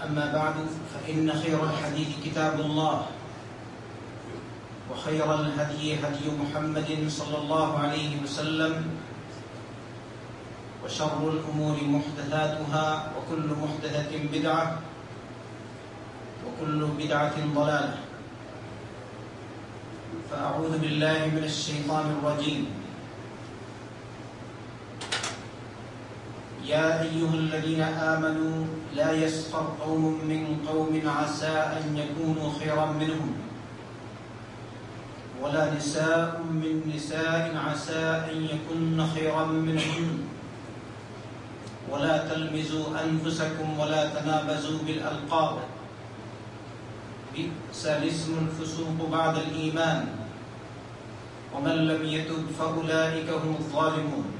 أما بعد فإن خير الحديث كتاب الله وخير الهدي هدي محمد صلى الله عليه وسلم وشر الأمور محدثاتها وكل محدثة بدعة وكل بدعة ضلالة. فأعوذ بالله من الشيطان الرجيم. يا أيها الذين آمنوا لا يسخر قوم من قوم عسى أن يكونوا خيرا منهم ولا نساء من نساء عسى أن يكن خيرا منهن ولا تلمزوا أنفسكم ولا تنابزوا بالألقاب بئس الاسم الفسوق بعد الإيمان ومن لم يتب فأولئك هم الظالمون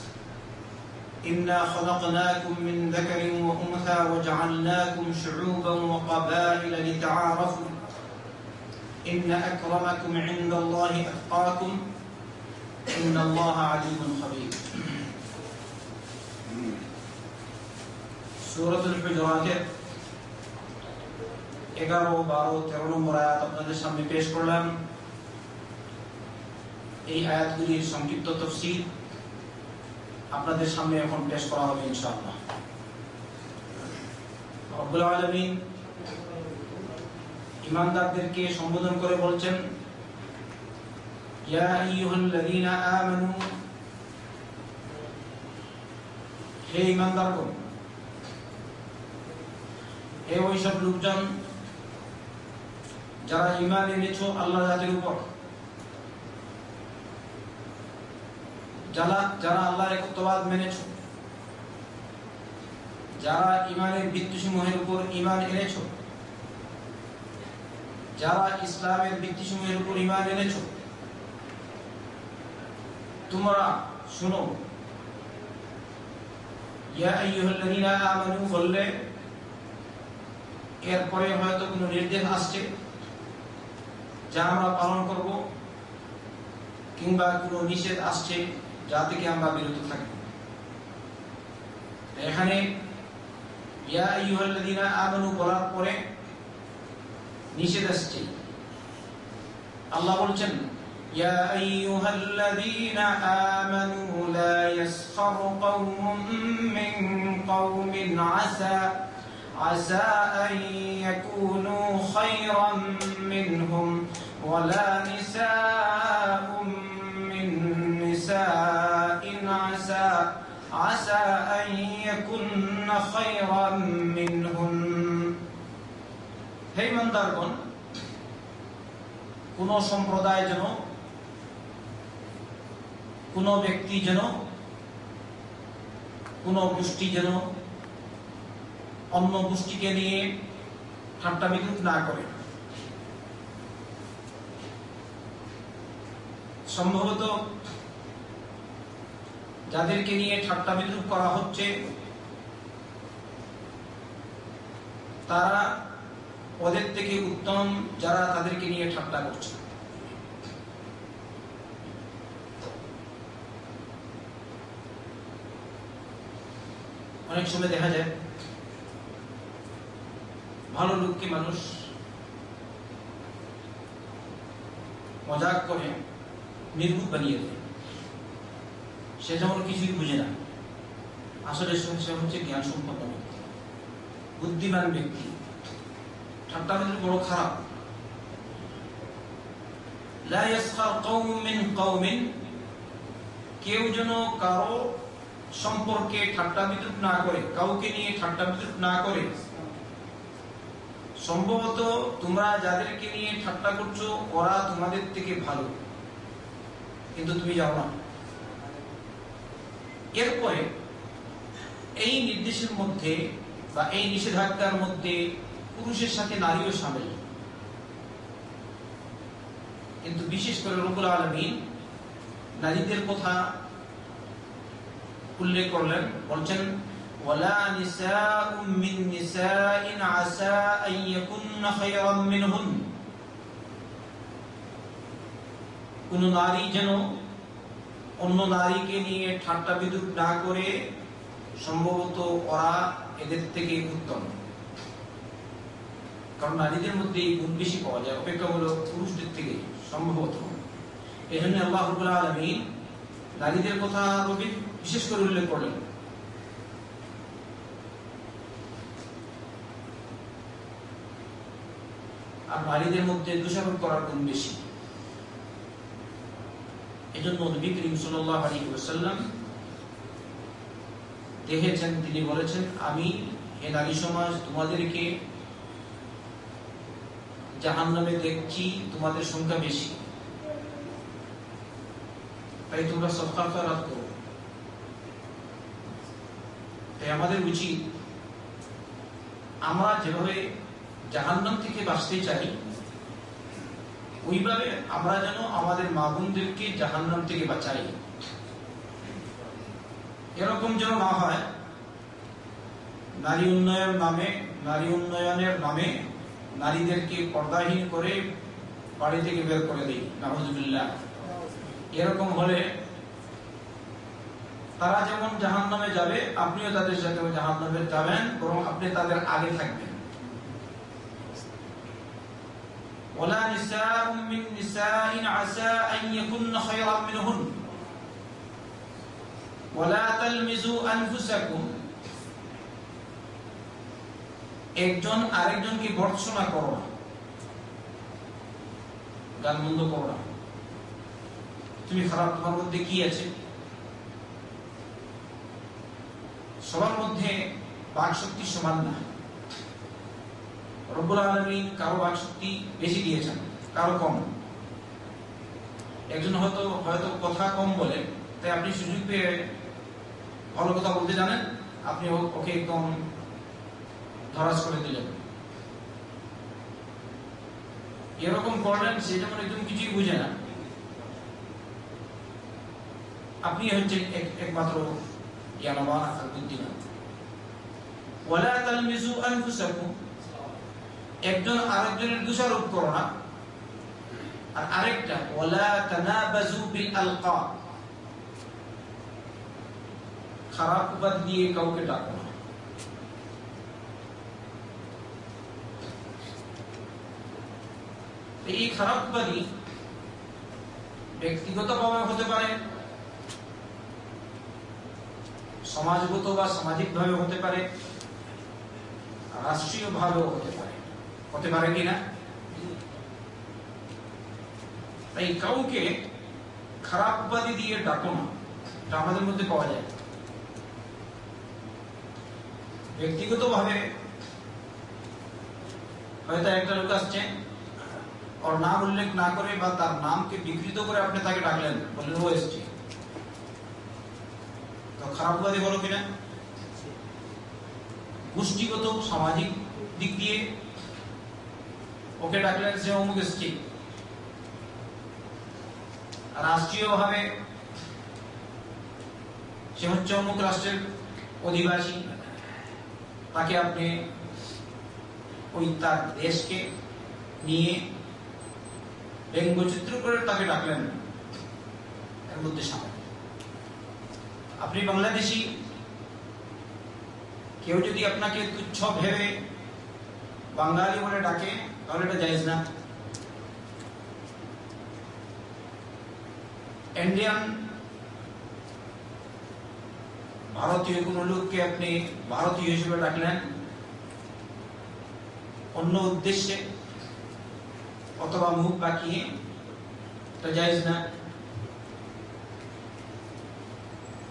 إنا خلقناكم من ذكر وأنثى وجعلناكم شعوبا وقبائل لتعارفوا إن أكرمكم عند الله أتقاكم إن الله عليم خبير سورة الحجرات এগারো বারো তেরো নম্বর আয়াত আপনাদের সামনে পেশ করলাম এই আয়াতগুলির সংক্ষিপ্ত তফসিল আপনাদের সামনে এখন পেশ করা হবে ইনশাআল্লাহ। রব্বুল আলামিন ইমানদারদেরকে সম্বোধন করে বলছেন, ইয়া আইয়ুহাল্লাযীনা আমানু, হে ইমানদারগণ হে ওইসব লোকজন যারা ইমান এনেছো আল্লাহ জাতির উপর যারা যারা আল্লাহর একত্ববাদ মেনেছ, যারা ইমানের ভিত্তিসমূহের উপর ইমান এনেছ, যারা ইসলামের ভিত্তিসমূহের উপর ইমান এনেছ, তোমরা শুনো বললে, এরপরে হয়তো কোনো নির্দেশ আসছে যা আমরা পালন করব, কিংবা কোনো নিষেধ আসছে। যা থেকে আমরা বিরত থাকি এখানে ইয়া আইয়ুহাল্লাযীনা আমানু বলার পরে নিষেধ আসছে আল্লাহ বলছেন يا أيها الذين آمنوا لا يسخر قوم من قوم عسى عسى أن يكونوا خيرا منهم ولا نساء من نساء عسى عسى أن يكن خيرا منهن হে ইমানদারগণ কোন সম্প্রদায় যেন কোন ব্যক্তি যেন কোন গোষ্ঠী যেন অন্য গোষ্ঠীকে নিয়ে ঠাট্টা বিদ্যুৎ না করে সম্ভবত যাদেরকে নিয়ে ঠাট্টা বিদ্রুপ করা হচ্ছে, তারা ওদের থেকে উত্তম যারা তাদেরকে নিয়ে ঠাট্টা করছে। অনেক সময় দেখা যায়, ভালো লোককে মানুষ মজাক করে নির্বুত বানিয়ে দেয়। সে যেমন কিছুই বুঝে না। আসলে সে হচ্ছে জ্ঞান সম্পন্ন ব্যক্তি, বুদ্ধিমান ব্যক্তি। ঠাট্টা বড় খারাপ। কেউ যেন কারও সম্পর্কে ঠাট্টা বিদ্রুপ না করে, কাউকে নিয়ে ঠাট্টা বিদ্রুপ না করে। সম্ভবত তোমরা যাদেরকে নিয়ে ঠাট্টা করছ, ওরা তোমাদের থেকে ভালো। কিন্তু তুমি যাও না। এরপরে এই নির্দেশের মধ্যে বা এই নিষেধাজ্ঞার মধ্যে পুরুষের সাথে নারীও সামিল কিন্তু বিশেষ করে রবুল আলমিন নারীদের কথা উল্লেখ করলেন বলছেন ولا نساء من نساء عسى أن يكن خيرا منهن কোন নারী যেন অন্য নারীকে নিয়ে ঠাট্টা বিদ্রুপ না করে সম্ভবত ওরা এদের থেকে উত্তম। কারণ নারীদের মধ্যে এই গুণ বেশি পাওয়া যায়, অপেক্ষা হলো পুরুষদের থেকে সম্ভবত। এই জন্য আল্লাহ আলমী নারীদের কথা বিশেষ করে উল্লেখ করলেন। আর নারীদের মধ্যে দোষারোপ করার গুণ বেশি। এজন্য নবী করিম সাল্লাল্লাহু আলাইহি ওয়াসাল্লাম দেখেছেন, তিনি বলেছেন, আমি হে নারী সমাজ, তোমাদেরকে জাহান্নামে দেখছি, তোমাদের সংখ্যা বেশি। তাই তোমরা ফেরাত করো। তাই আমাদের উচিত আমরা যেভাবে জাহান্নাম থেকে বাঁচতে চাই ওইভাবে আমরা যেন আমাদের মা বোনদেরকে জাহান্নাম থেকে বাঁচাই। এরকম যেন না হয়, নারী উন্নয়ন নামে, নারী উন্নয়নের নামে নারীদেরকে পর্দাহীন করে বাড়ি থেকে বের করে দিই নাহজুবিল্লাহ এরকম হলে তারা যেমন জাহান নামে যাবে, আপনিও তাদের সাথে জাহান নামে যাবেন, বরং আপনি তাদের আগে থাকবেন। ولا نساء من نساء عسى أن يكن خيرا منهن ولا تلمزوا أنفسكم একজন আরেকজনকে ভর্ৎসনা করো না গান মন্দ করো না তুমি খারাপ তোমার মধ্যে কি আছে সবার মধ্যে বাক শক্তি সমান না রব্বুল আলমিন কারও বাক শক্তি বেশি দিয়েছেন, কারও কম। একজন হয়তো হয়তো কথা কম বলে, তাই আপনি সুযোগ পেয়ে ভালো কথা বলতে জানেন, আপনি ওকে একদম ধরাস করে দিলেন। এরকম করলেন, সে যেমন একদম কিছুই বুঝে না। আপনি হচ্ছেন একমাত্র জ্ঞানবান আর বুদ্ধিমান ওয়ালা তালমিজু আনফুসাকুম। একজন আরেকজনের দোষারোপ করো না। আর আরেকটা ওয়ালা তানাবাজু বিল খারাপ উপাধি দিয়ে কাউকে ডাকো না। এই খারাপ উপাধি ব্যক্তিগতভাবে হতে পারে, সমাজগত বা সামাজিক ভাবে হতে পারে রাষ্ট্রীয় ভাবেও হতে পারে। হতে পারে কিনা তাই কাউকে খারাপ উপাধি দিয়ে ডাকো না আমাদের মধ্যে পাওয়া যায় ব্যক্তিগত ভাবে হয়তো একটা লোক আসছে ওর নাম উল্লেখ না করে বা তার নামকে বিকৃত করে আপনি তাকে ডাকলেন বললেন ও এসছে তো খারাপ উপাধি বলো কিনা গোষ্ঠীগত সামাজিক দিক দিয়ে ওকে ডাকলেন সে অমুক এসছে রাষ্ট্রীয় ভাবে সে হচ্ছে অমুক রাষ্ট্রের অধিবাসী। তাকে আপনি ওই তার দেশকে নিয়ে ব্যঙ্গচিত্র করে তাকে ডাকলেন। এর মধ্যে আপনি বাংলাদেশি, কেউ যদি আপনাকে তুচ্ছ ভেবে বাঙালি বলে ডাকে তাহলে এটা জায়েজ না ইন্ডিয়ান ভারতীয় কোন লোককে আপনি ভারতীয় হিসেবে ডাকলেন অন্য উদ্দেশ্যে অথবা মুখ বাঁকিয়ে এটা না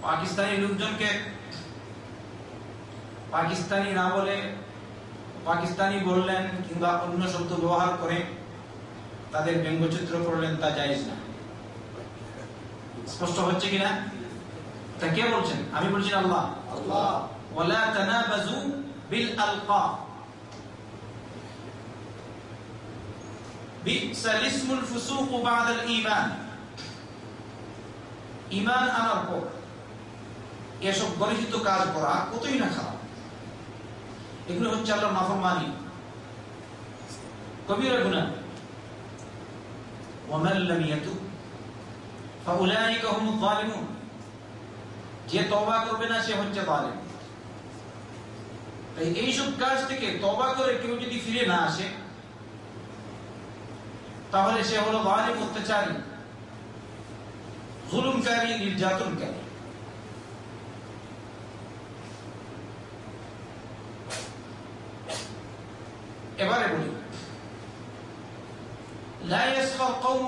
পাকিস্তানি লোকজনকে পাকিস্তানি না বলে পাকিস্তানি বললেন কিংবা অন্য শব্দ ব্যবহার করে তাদের ব্যঙ্গচিত্র করলেন তা জায়েজ না। স্পষ্ট হচ্ছে কিনা? তা কে বলছেন? আমি বলছি আল্লাহ। আল্লাহ। ওয়ালা তানাবাজু বিল আলকাব বি'সাল ইসমুল ফুসুক বা'দাল ঈমান। ঈমান আনার পর এসব গর্হিত কাজ করা কতই না খারাপ। এগুলো হচ্ছে আল্লাহর নাফরমানি কবিরা গুনাহ যালিমুন। যে তওবা করবে না, সে হচ্ছে জালিম তাই এইসব কাজ থেকে তওবা করে কেউ যদি ফিরে না আসে, তাহলে সে হলো জালিম অত্যাচারী, জুলুমকারী, নির্যাতনকারী।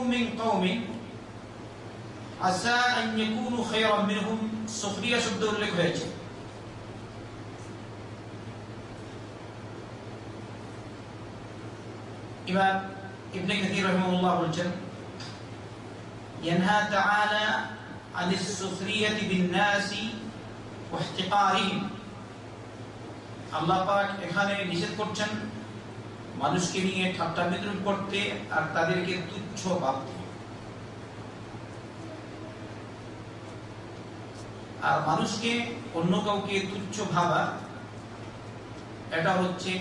قوم من قوم عسى أن يكونوا خيرا منهم سخرية শব্দ উল্লেখ হয়েছে ইমাম ইবনে কাসির রাহিমাহুল্লাহ বলছেন ينهى تعالى عن السخرية بالناس واحتقارهم আল্লাহ পাক এখানে নিষেধ করছেন মানুষকে নিয়ে ঠাট্টা বিদ্রুপ করতে আর তাদেরকে তুচ্ছ ভাবতে আর মানুষকে অন্য কাউকে তুচ্ছ ভাবা, এটা হচ্ছে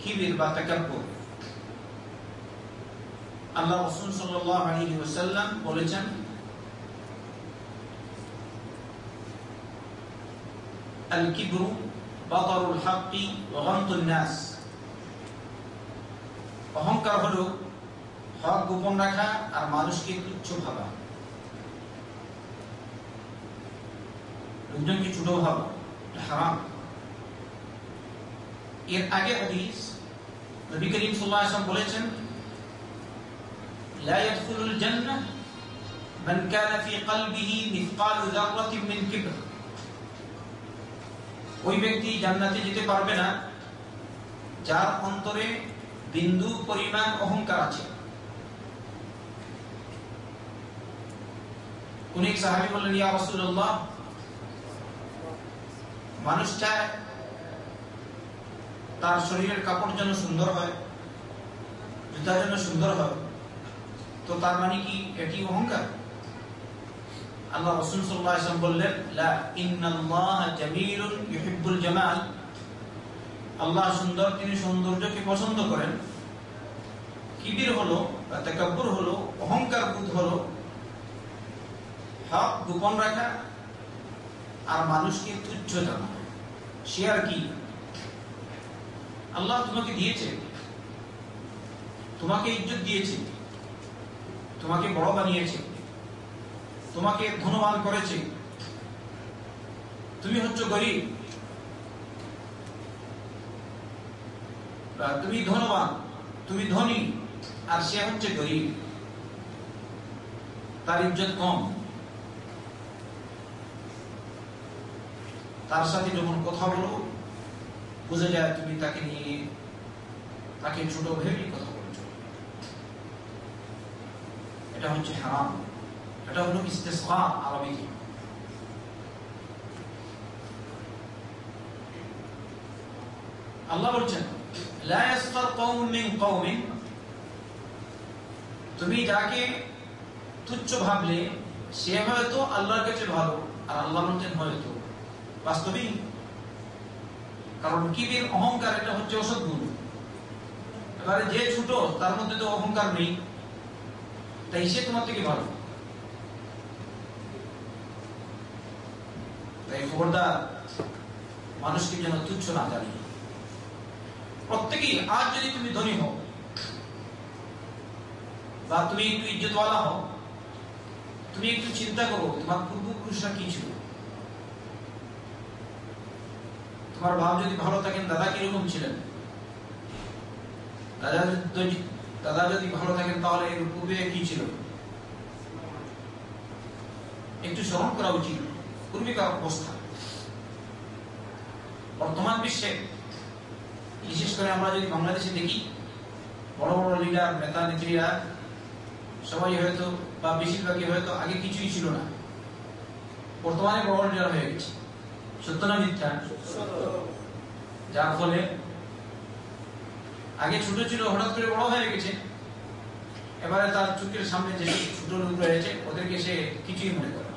কিবির বা তাকাব্বুর। আল্লাহ রাসূল ওয়াসাল্লাম বলেছেন আল কিবরু বাতারুল হাক্কি ওয়া গামতুন নাস। অহংকার হলো হক গোপন রাখা আর মানুষকে তুচ্ছ ভাবা লোকজনকে ছোট ভাবা হারাম এর আগে হাদিস নবী করিম সাল্লাল্লাহু আলাইহি ওয়াসাল্লাম বলেছেন لا يدخل الجنة من كان في قلبه مثقال ذرة من كبر ওই ব্যক্তি জান্নাতে যেতে পারবে না যার অন্তরে বিন্দু, পরিমাণ, অহংকার আছে। মানুষ চায় তার শরীরের কাপড় যেন সুন্দর হয়, জুতা যেন সুন্দর হয়। তো তার মানে কি, এটি অহংকার? আল্লাহ রাসূল বললেন আল্লাহ সুন্দর, তিনি সৌন্দর্যকে পছন্দ করেন। কিবির হলো তাকাব্বুর হলো, অহংকার বোধ হলো, হক গোপন রাখা, আর মানুষকে তুচ্ছ জানা সে আর কি? আল্লাহ তোমাকে দিয়েছে। তোমাকে ইজ্জত দিয়েছে। তোমাকে বড় বানিয়েছে। তোমাকে ধনবান করেছে। তুমি হচ্ছে গরিব। তুমি ধনবান, তুমি ধনী, আর সে হচ্ছে গরিব। তার ইজ্জত কম। তার সাথে যখন কথা বলো, বুঝে যায় তুমি তাকে নিয়ে, তাকে ছোট ভেবে কথা বলছো। এটা হচ্ছে হারাম। এটা হলো ইস্তেসকা আরবিতে। আল্লাহ বলছেন তুমি যাকে তুচ্ছ ভাবলে, সে হয়তো আল্লাহর কাছে ভালো, আর আল্লাহ বলছেন হয়তো বাস্তবিক? কারণ কিবির অহংকার এটা হচ্ছে অসৎ গুণ। এবারে যে ছোট, তার মধ্যে তো অহংকার নেই। তাই সে তোমার থেকে ভালো। তাই খবরদার, মানুষকে যেন তুচ্ছ না জানি। প্রত্যেকেই আজ যদি তুমি ধনী হও, বা তুমি একটু ইজ্জতওয়ালা হও, তুমি একটু চিন্তা করো, তোমার পূর্বপুরুষরা কি ছিল? তোমার বাপ যদি ভালো থাকেন, দাদা কীরকম ছিলেন? দাদা যদি দাদা যদি ভালো থাকেন, তাহলে এর পূর্বে কি ছিল? একটু স্মরণ করা উচিত। পূর্বিকার অবস্থা। বর্তমান বিশ্বে বিশেষ করে আমরা যদি বাংলাদেশে দেখি, বড় বড় লিডার নেতা, নেত্রীরা, সবাই হয়তো বা বেশিরভাগই হয়তো আগে কিছুই ছিল না। বর্তমানে বড় লিডার হয়ে গেছে। সত্য না মিথ্যা? যার ফলে আগে ছোট ছিল, হঠাৎ করে বড় হয়ে গেছে। এবারে তার চোখের সামনে যে ছোট লোক রয়েছে, ওদেরকে সে কিছুই মনে করে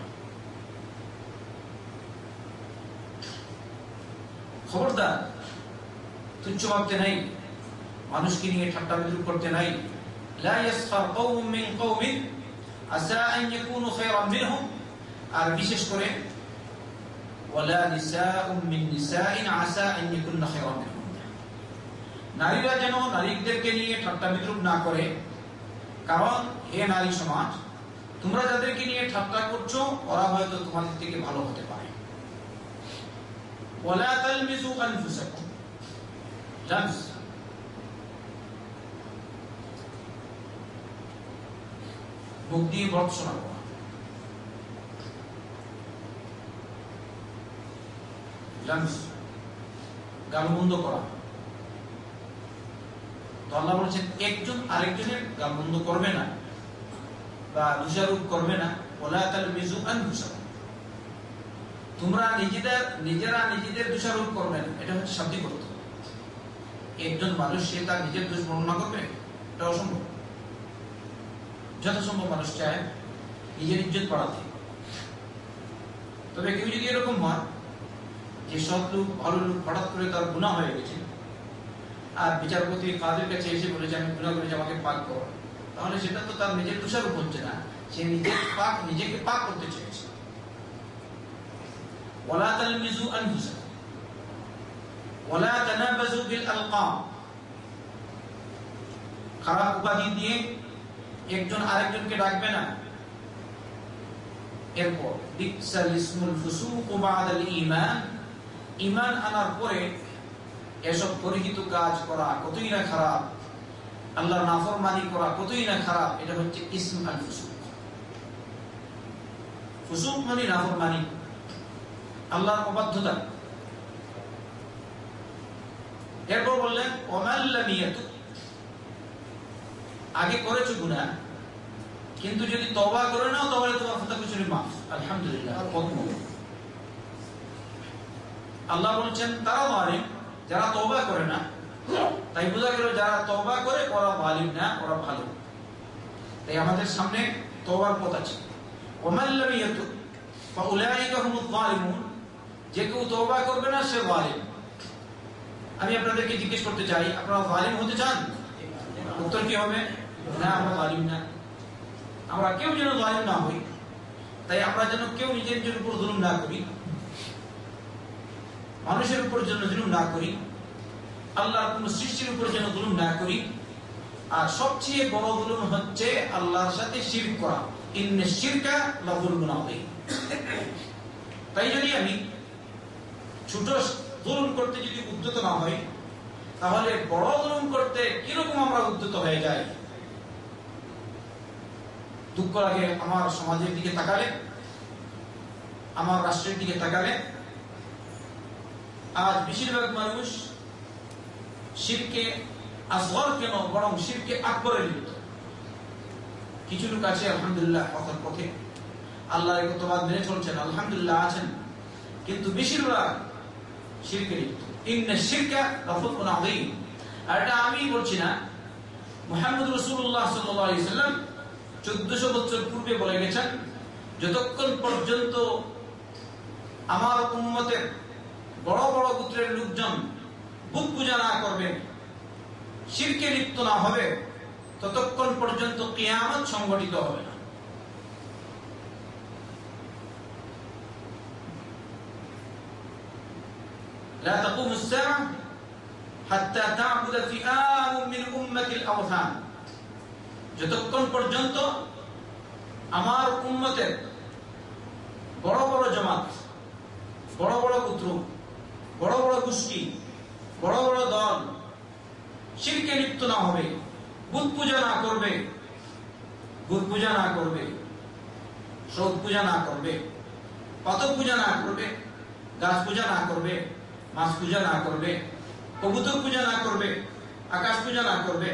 খবরদার তুচ্ছ ভাবতে নাই, মানুষকে নিয়ে ঠাট্টা বিদ্রুপ করতে নাই। আর বিশেষ করে নারীরা যেন নারীদেরকে নিয়ে ঠাট্টা বিদ্রুপ না করে, কারণ এ নারী সমাজ, তোমরা যাদেরকে নিয়ে ঠাট্টা করছ, ওরা হয়তো তোমাদের থেকে ভালো হতে পারে। ওলা তালমিজু আনফুসাকুম। drugs. মুখ দিয়ে ভর্ৎসনা করা। লাংস গালমন্দ করা। তো একজন আরেকজনের গালমন্দ করবে না বা দোষারোপ করবে না। ওলা তাল মিজু তোমরা নিজেদের, নিজেরা নিজেদের দোষারোপ করবে না। এটা হচ্ছে শাব্দিক অর্থ। একজন মানুষ, সে তার নিজের দোষ বর্ণনা করবে? এটা অসম্ভব। যথাসম্ভব মানুষ চায় নিজের ইজ্জত বাড়াতে। তবে কেউ যদি এরকম হয়, যে সৎ লোক, ভালো লোক হঠাৎ করে তার গুণা হয়ে গেছে, আর বিচারপতি কাদের কাছে এসে বলেছে আমি গুণা করেছি, আমাকে পাক কর। তাহলে সেটা তো তার নিজের দোষারোপ হচ্ছে না। সে নিজের পাক, নিজেকে পাক করতে চেয়েছে ওয়ালা তালমিজু আনফুসাকুম। আলকাম। খারাপ উপাধি দিয়ে একজন আরেকজনকে ডাকবে না। এরপর বিকসাল আনার পরে এসব পরিহিত কাজ করা কতই না খারাপ, আল্লাহর নাফরমানি করা কতই না খারাপ, এটা হচ্ছে ইসম আল ফুসুক। ফুসুক মানে নাফরমানি। আল্লাহর অবাধ্যতা। এরপর বললেন ওমাল্লামিয়াতু আগে করেছ গুণা কিন্তু যদি তবা করে নাও, তাহলে তোমার ফাতা পিছনে মাফ। আলহামদুলিল্লাহ আল্লাহ বলছেন, তারা জালিম, যারা তবা করে না। তাই বোঝা গেল, যারা তবা করে, ওরা জালিম না, ওরা ভালো। তাই আমাদের সামনে তবার পথ আছে। ওমান লাম ইয়াতুব ফাউলাইকা হুমুজ জালিমুন। যে কেউ তওবা করবে না, সে জালিম। আমি আপনাদেরকে জিজ্ঞেস করতে চাই, আপনারা জালিম হতে চান? উত্তর কি হবে? না, আমরা জালিম না। আমরা কেউ যেন জালিম না হই, তাই আমরা যেন কেউ নিজের উপর জুলুম না করি, মানুষের উপর যেন জুলুম না করি, আল্লাহর কোন সৃষ্টির উপর যেন জুলুম না করি, আর সবচেয়ে বড় জুলুম হচ্ছে আল্লাহর সাথে শিরক করা। ইন্নে শিরকা লাযুলমুন আযীম। তাই যদি আমি ছোট জুলুম করতে যদি উদ্যত না হই তাহলে বড় জুলুম করতে কীরকম আমরা উদ্যত হয়ে যাই? দুঃখ লাগে আমার সমাজের দিকে তাকালে, আমার রাষ্ট্রের দিকে তাকালে। আজ বেশিরভাগ মানুষ শিরকে, আসগর কেন? বরং শিবকে আকবরে লিপ্ত। কিছু লোক আছে, আলহামদুলিল্লাহ, কথার পথে। আল্লাহর একত্ববাদ মেনে চলছেন, আলহামদুলিল্লাহ আছেন। কিন্তু বেশিরভাগ শিরকে লিপ্ত ইন্না শিরকা লাফুকুন আযীম। আর এটা আমি বলছি না। মুহাম্মদ রাসূলুল্লাহ সাল্লাল্লাহু আলাইহি সাল্লাম 1400 বছর পূর্বে বলে যতক্ষণ পর্যন্ত আমার উম্মতের বড় বড় গোত্রের লোকজন বুক পূজা না করবে, শিরকে লিপ্ত না হবে, ততক্ষণ পর্যন্ত কিয়ামত সংগঠিত হবে না। لا تقوم الساعة حتى تعبد فئام من أمة الأوثان যতক্ষণ পর্যন্ত আমার উম্মতের বড় বড় জমাত বড় বড় পুত্র বড় বড় গোষ্ঠী বড় বড় দল শিরকে লিপ্ত না হবে বুধ পূজা না করবে বুধ পূজা না করবে সৌদ পূজা না করবে পাথর পূজা না করবে গাছ পূজা না করবে মাছ পূজা না করবে কবুতর পূজা না করবে আকাশ পূজা না করবে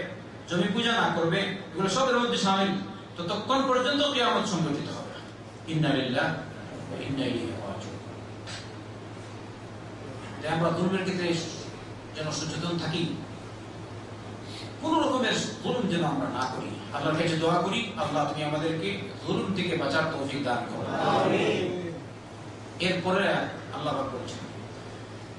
জমি পূজা না করবে এগুলো সবের মধ্যে সামিল। ততক্ষণ পর্যন্ত কিয়ামত সংগঠিত হবে ইন্নালিল্লাহ আমরা ধর্মের ক্ষেত্রে যেন সচেতন থাকি কোন রকমের জুলুম যেন আমরা না করি। আল্লাহর কাছে দোয়া করি আল্লাহ তুমি আমাদেরকে জুলুম থেকে বাঁচার তৌফিক দান করো। এরপরে আল্লাহ বলছেন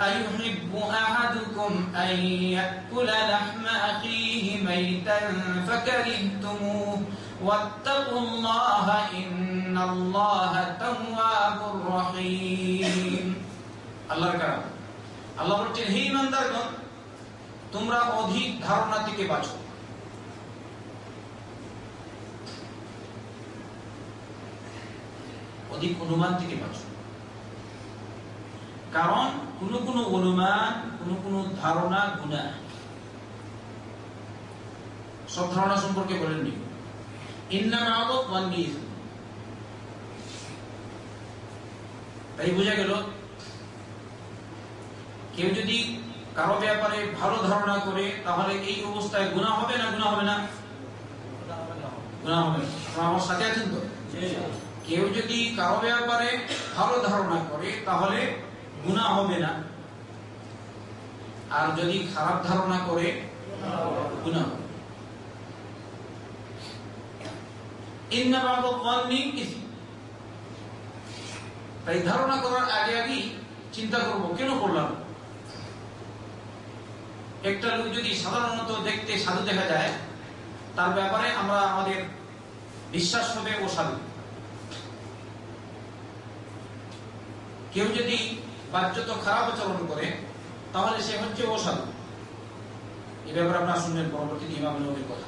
أيحب أحدكم أن يأكل لحم أخيه ميتا فكرهتموه واتقوا الله إن الله تواب رحيم الله কারাম আল্লাহ বলছেন হে ইমানদারগণ তোমরা অধিক ধারণা থেকে বাঁচো অধিক অনুমান থেকে বাঁচো কারণ কোন কোন অনুমান কোন কোন ধারণা গুণা। সব ধারণা সম্পর্কে বলেননি। তাই বোঝা গেল কেউ যদি কারও ব্যাপারে ভালো ধারণা করে তাহলে এই অবস্থায় গুণা হবে না গুণা হবে না? গুণা হবে না। আমার সাথে আছেন তো? কেউ যদি কারও ব্যাপারে ভালো ধারণা করে তাহলে গুণা হবে না। আর যদি খারাপ ধারণা করে গুণা হবে। তাই ধারণা করার আগে আগেই চিন্তা করব, কেন করলাম? একটা লোক যদি সাধারণত দেখতে সাধু দেখা যায়, তার ব্যাপারে আমরা আমাদের বিশ্বাস হবে ও সাধু। কেউ যদি বাহ্যত খারাপ আচরণ করে, তাহলে সে হচ্ছে অসাধু। এই ব্যাপারে আপনারা শুনবেন পরবর্তীতে ইমাম নবীর কথা।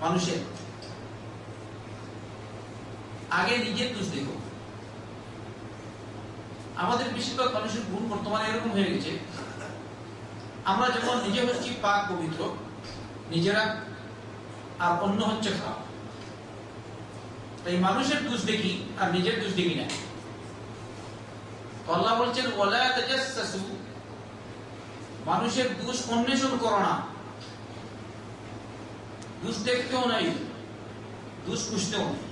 মানুষের। আগে নিজের দোষ দেখো। আমাদের বেশিরভাগ মানুষের গুণ বর্তমানে এরকম হয়ে গেছে। আমরা যেমন নিজে হচ্ছি পাক পবিত্র, নিজেরা আর অন্য হচ্ছে খারাপ। তাই মানুষের দোষ দেখি আর নিজের দোষ দেখি না। আল্লাহ বলছেন, ওয়ালা তাজাসসু মানুষের দোষ অন্বেষণ করো না। দোষ দেখতেও নাই, দোষ খুঁজতেও নাই।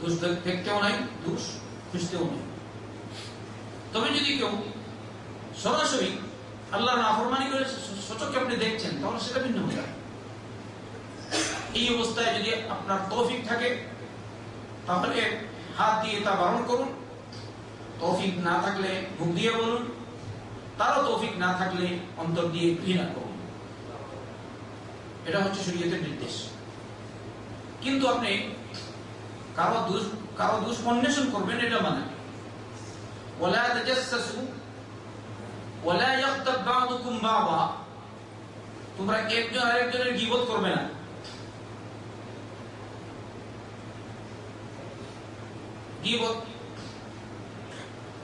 দোষ দেখতেও নাই, দোষ খুঁজতেও নাই। তবে যদি কেউ সরাসরি আল্লাহ নাফরমানি করে সচককে আপনি দেখছেন, তাহলে সেটা ভিন্ন হয়ে যায় এই অবস্থায় যদি আপনার তৌফিক থাকে, তাহলে হাত দিয়ে তা বারণ করুন। তৌফিক না থাকলে মুখ দিয়ে বলুন। তারও তৌফিক না থাকলে অন্তর দিয়ে ঘৃণা করুন। এটা হচ্ছে শরীয়তের নির্দেশ। কিন্তু আপনি দোষ, কারও দোষ অন্বেষণ এটা মানে। তোমরা একজন আরেকজনের গীবত করবে না।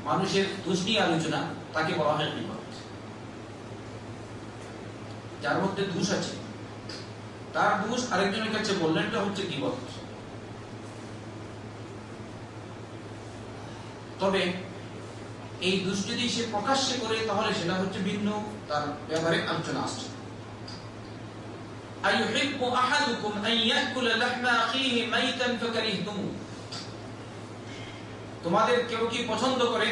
মানুষের দোষ নিয়ে আলোচনা, তাকে বলা হয় গীবত। যার মধ্যে দোষ আছে, তার দোষ আরেকজনের কাছে বললেন, এটা হচ্ছে গীবত। তবে এই দোষ যদি সে প্রকাশ্যে করে তাহলে সেটা হচ্ছে ভিন্ন তার ব্যাপারে আলোচনা আসছে أيحب أحدكم أن يأكل لحم أخيه ميتا فكرهتموه তোমাদের কেউ কি পছন্দ করে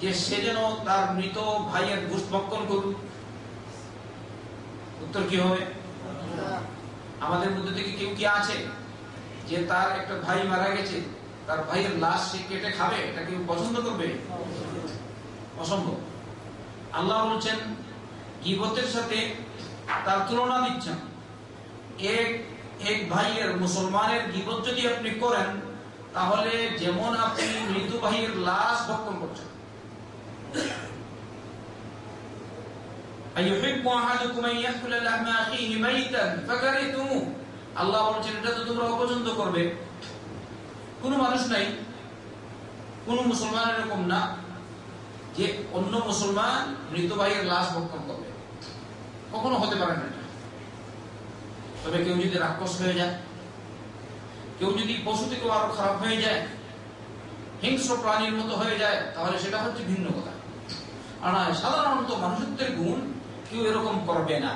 যে সে যেন তার মৃত ভাইয়ের গোষ্ঠ ভক্ষণ করুক উত্তর কি হবে আমাদের মধ্যে থেকে কেউ কি আছে যে তার একটা ভাই মারা গেছে তার ভাইয়ের লাশ সে কেটে খাবে, এটা কেউ পছন্দ করবে? অসম্ভব। আল্লাহ বলছেন, গিবতের সাথে তার তুলনা দিচ্ছেন। এক এক ভাইয়ের মুসলমানের গিবত যদি আপনি করেন, তাহলে যেমন আপনি মৃত ভাইয়ের লাশ ভক্ষণ করছেন। আল্লাহ বলছেন, এটা তো তোমরা অপছন্দ করবে। কোনো মানুষ নাই কোন মুসলমান এরকম না যে অন্য মুসলমান মৃত ভাইয়ের লাশ ভক্ষণ করবে কখনো হতে পারে না তবে কেউ যদি রাক্ষস হয়ে যায় কেউ যদি পশু থেকে আরো খারাপ হয়ে যায় হিংস্র প্রাণীর মতো হয়ে যায় তাহলে সেটা হচ্ছে ভিন্ন কথা আর সাধারণত মানুষত্বের গুণ কেউ এরকম করবে না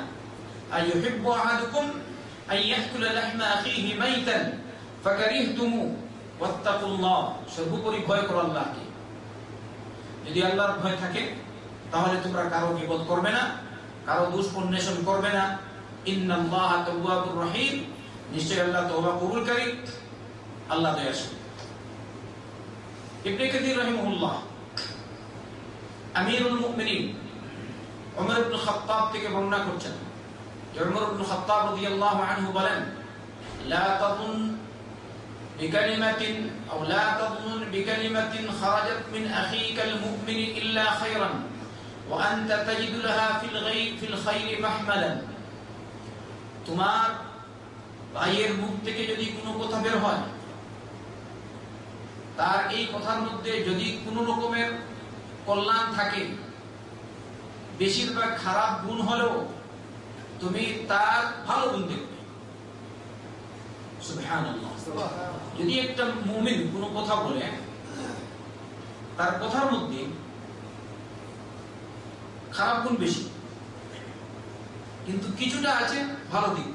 أيحب أحدكم أن يأكل لحم أخيه ميتا فكرهتموه সর্বোপরি ভয় করো আল্লাহকে। যদি আল্লাহর ভয় থাকে, তাহলে তোমরা কারও বিপদ করবে না, কারও করবে না। নিশ্চয় আল্লাহ থেকে বর্ণনা করছেন। বলেন, লা بكلمة أو لا تظن بكلمة خرجت من أخيك المؤمن إلا خيرا وأنت تجد لها في الغير في الخير محملا তোমার ভাইয়ের মুখ থেকে যদি কোনো কথা বের হয় তার এই কথার মধ্যে যদি কোনো রকমের কল্যাণ থাকে বেশিরভাগ খারাপ গুণ হলেও তুমি তার ভালো গুণ দেখবে সুবহানাল্লাহ যদি একটা মুমিন কোনো কথা বলে, তার কথার মধ্যে খারাপ গুণ বেশি। কিন্তু কিছুটা আছে ভালো দিক।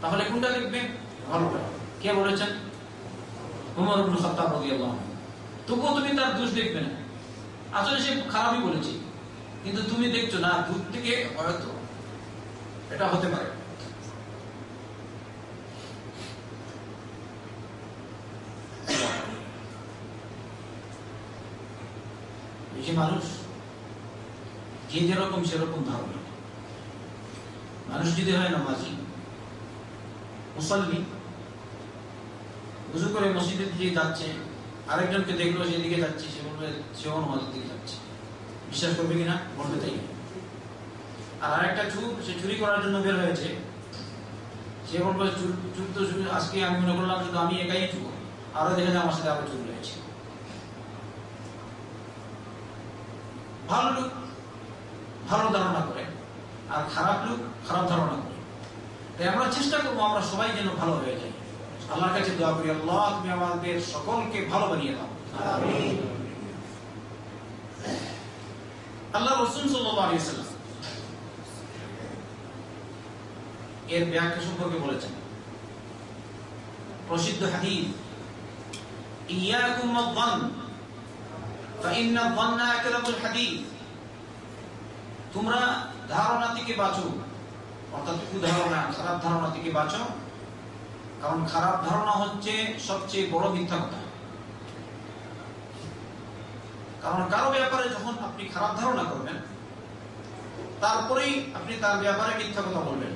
তাহলে কোনটা দেখবে ভালো কে বলেছেন? খাত্তাব রাদিয়াল্লাহু তবুও তুমি তার দোষ দেখবে না। আসলে সে খারাপই বলেছে। কিন্তু তুমি দেখছ না, দূর থেকে হয়তো এটা হতে পারে। বেশি মানুষ যে যেরকম সেরকম ধারণা। মানুষ যদি হয় নামাজি, মুসল্লি, উজু করে মসজিদের দিকে যাচ্ছে, আরেকজনকে দেখল সেদিকে যাচ্ছে, সে বলবে সেও নামাজের দিকে যাচ্ছে। বিশ্বাস করবে কিনা? বলবে তাই। আর আরেকটা চুর সে চুরি করার জন্য বের হয়েছে। সে বলবে চুর তো আজকে আমি মনে করলাম শুধু আমি একাই চুর আরও দেখা যায় আমার সাথে আরও চুর রয়েছে। ভালো লোক ভালো ধারণা করে। আর খারাপ লোক খারাপ ধারণা করে। তাই আমরা চেষ্টা করব আমরা সবাই যেন ভালো হয়ে যাই। আল্লাহর কাছে দোয়া করি আল্লাহ তুমি আমাদের সকলকে ভালো বানিয়ে দাও। আল্লাহ সাল্লাম এর ব্যাখ্যা সম্পর্কে বলেছেন। প্রসিদ্ধ হাদিস ইয়াকুম আয-ظن তোমরা ধারণা থেকে বাঁচো। অর্থাৎ কুধারণা খারাপ ধারণা থেকে বাঁচো। কারণ খারাপ ধারণা হচ্ছে সবচেয়ে বড় মিথ্যা কথা। কারণ কারও ব্যাপারে যখন আপনি খারাপ ধারণা করবেন, তারপরেই আপনি তার ব্যাপারে মিথ্যা কথা বলবেন।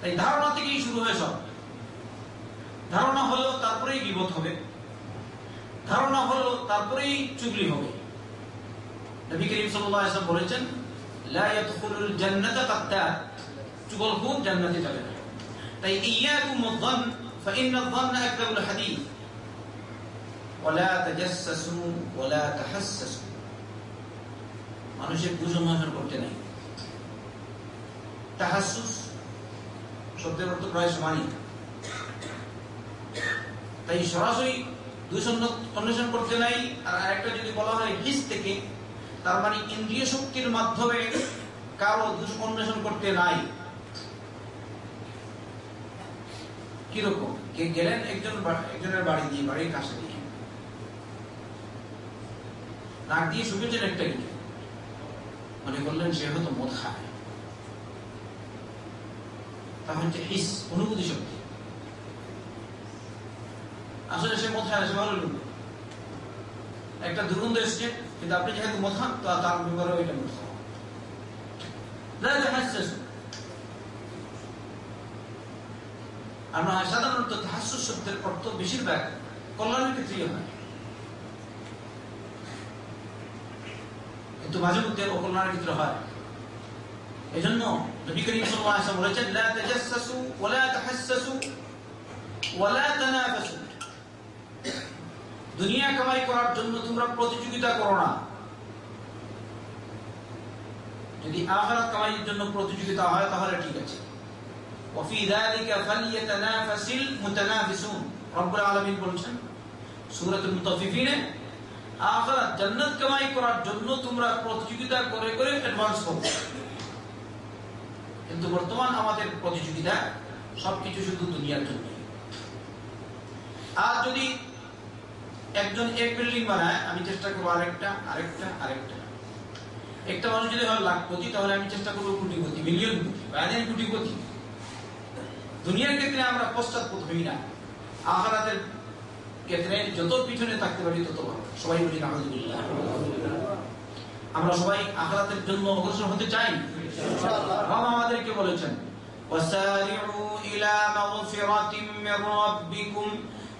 তাই ধারণা থেকেই শুরু হয় সব। ধারণা হলো তারপরেই বিপদ হবে। ধারণা হলো তারপরেই চুগলি হবে। নবী করিম সাল্লাল্লাহু বলেছেন, লা ইয়াদখুলুল জান্নাতা কাত্তাত চুগলখোর জান্নাতে যাবে না। তাই ইয়াকুম আয-যান فإن الظن أكذب الحديث মানুষের গুজব করতে নাই। তাহাসুস শব্দের অর্থ প্রায় সমানই। তাই সরাসরি অন্বেষণ করতে নাই, আর আরেকটা যদি বলা হয় হিস থেকে, তার মানে ইন্দ্রিয় শক্তির মাধ্যমে কারও দোষ অন্বেষণ করতে নাই। কীরকম? কে গেলেন একজন একজনের বাড়ি দিয়ে, বাড়ির কাছে দিয়ে। নাক দিয়ে শুকেছেন একটা কিছু মনে করলেন সে হয়তো মদ খায়। তা হচ্ছে হিস, অনুভূতি শক্তি। আসলে সে মদ খায় না ভালো লোক একটা দুর্গন্ধ এসছে কিন্তু আপনি যেহেতু মদ খান তা তার ব্যাপারে ওইটা মদ আমরা সাধারণত হাস্য শব্দের অর্থ বেশিরভাগ কল্যাণের ক্ষেত্রেই হয় কিন্তু মাঝে মধ্যে অকল্যাণের ক্ষেত্রে হয় এই জন্য নবী করিম সাল্লাহ বলেছেন লা তাজাসসু ওয়া লা তাহাসসু ওয়া লা তানাফাসু দুনিয়া কামাই করার জন্য তোমরা প্রতিযোগিতা করো না যদি আখিরাত কামাইয়ের জন্য প্রতিযোগিতা হয় তাহলে ঠিক আছে وفي ذلك فليتنافس المتنافسون رب العالمين বলছেন সূরাতুল মুতাফফিফিনে আখিরাত জান্নাত কামাই করার জন্য তোমরা প্রতিযোগিতা করে করে অ্যাডভান্স করো কিন্তু বর্তমান আমাদের প্রতিযোগিতা সবকিছু শুধু দুনিয়ার জন্য আর যদি একজন এক বিল্ডিং বানায় আমি চেষ্টা করবো আরেকটা আরেকটা আরেকটা একটা মানুষ যদি হয় লাখপতি তাহলে আমি চেষ্টা করবো কোটিপতি মিলিয়ন কোটি বাইরের কোটিপতি দুনিয়ার ক্ষেত্রে আমরা পশ্চাৎপদ হই না আহারাতের ক্ষেত্রে যত পিছনে থাকতে পারি তত ভালো সবাই বলি আলহামদুলিল্লাহ আমরা সবাই আখরাতের জন্য অগ্রসর হতে চাই বাবা আমাদেরকে বলেছেন وسارعوا إلى مغفرة من ربكم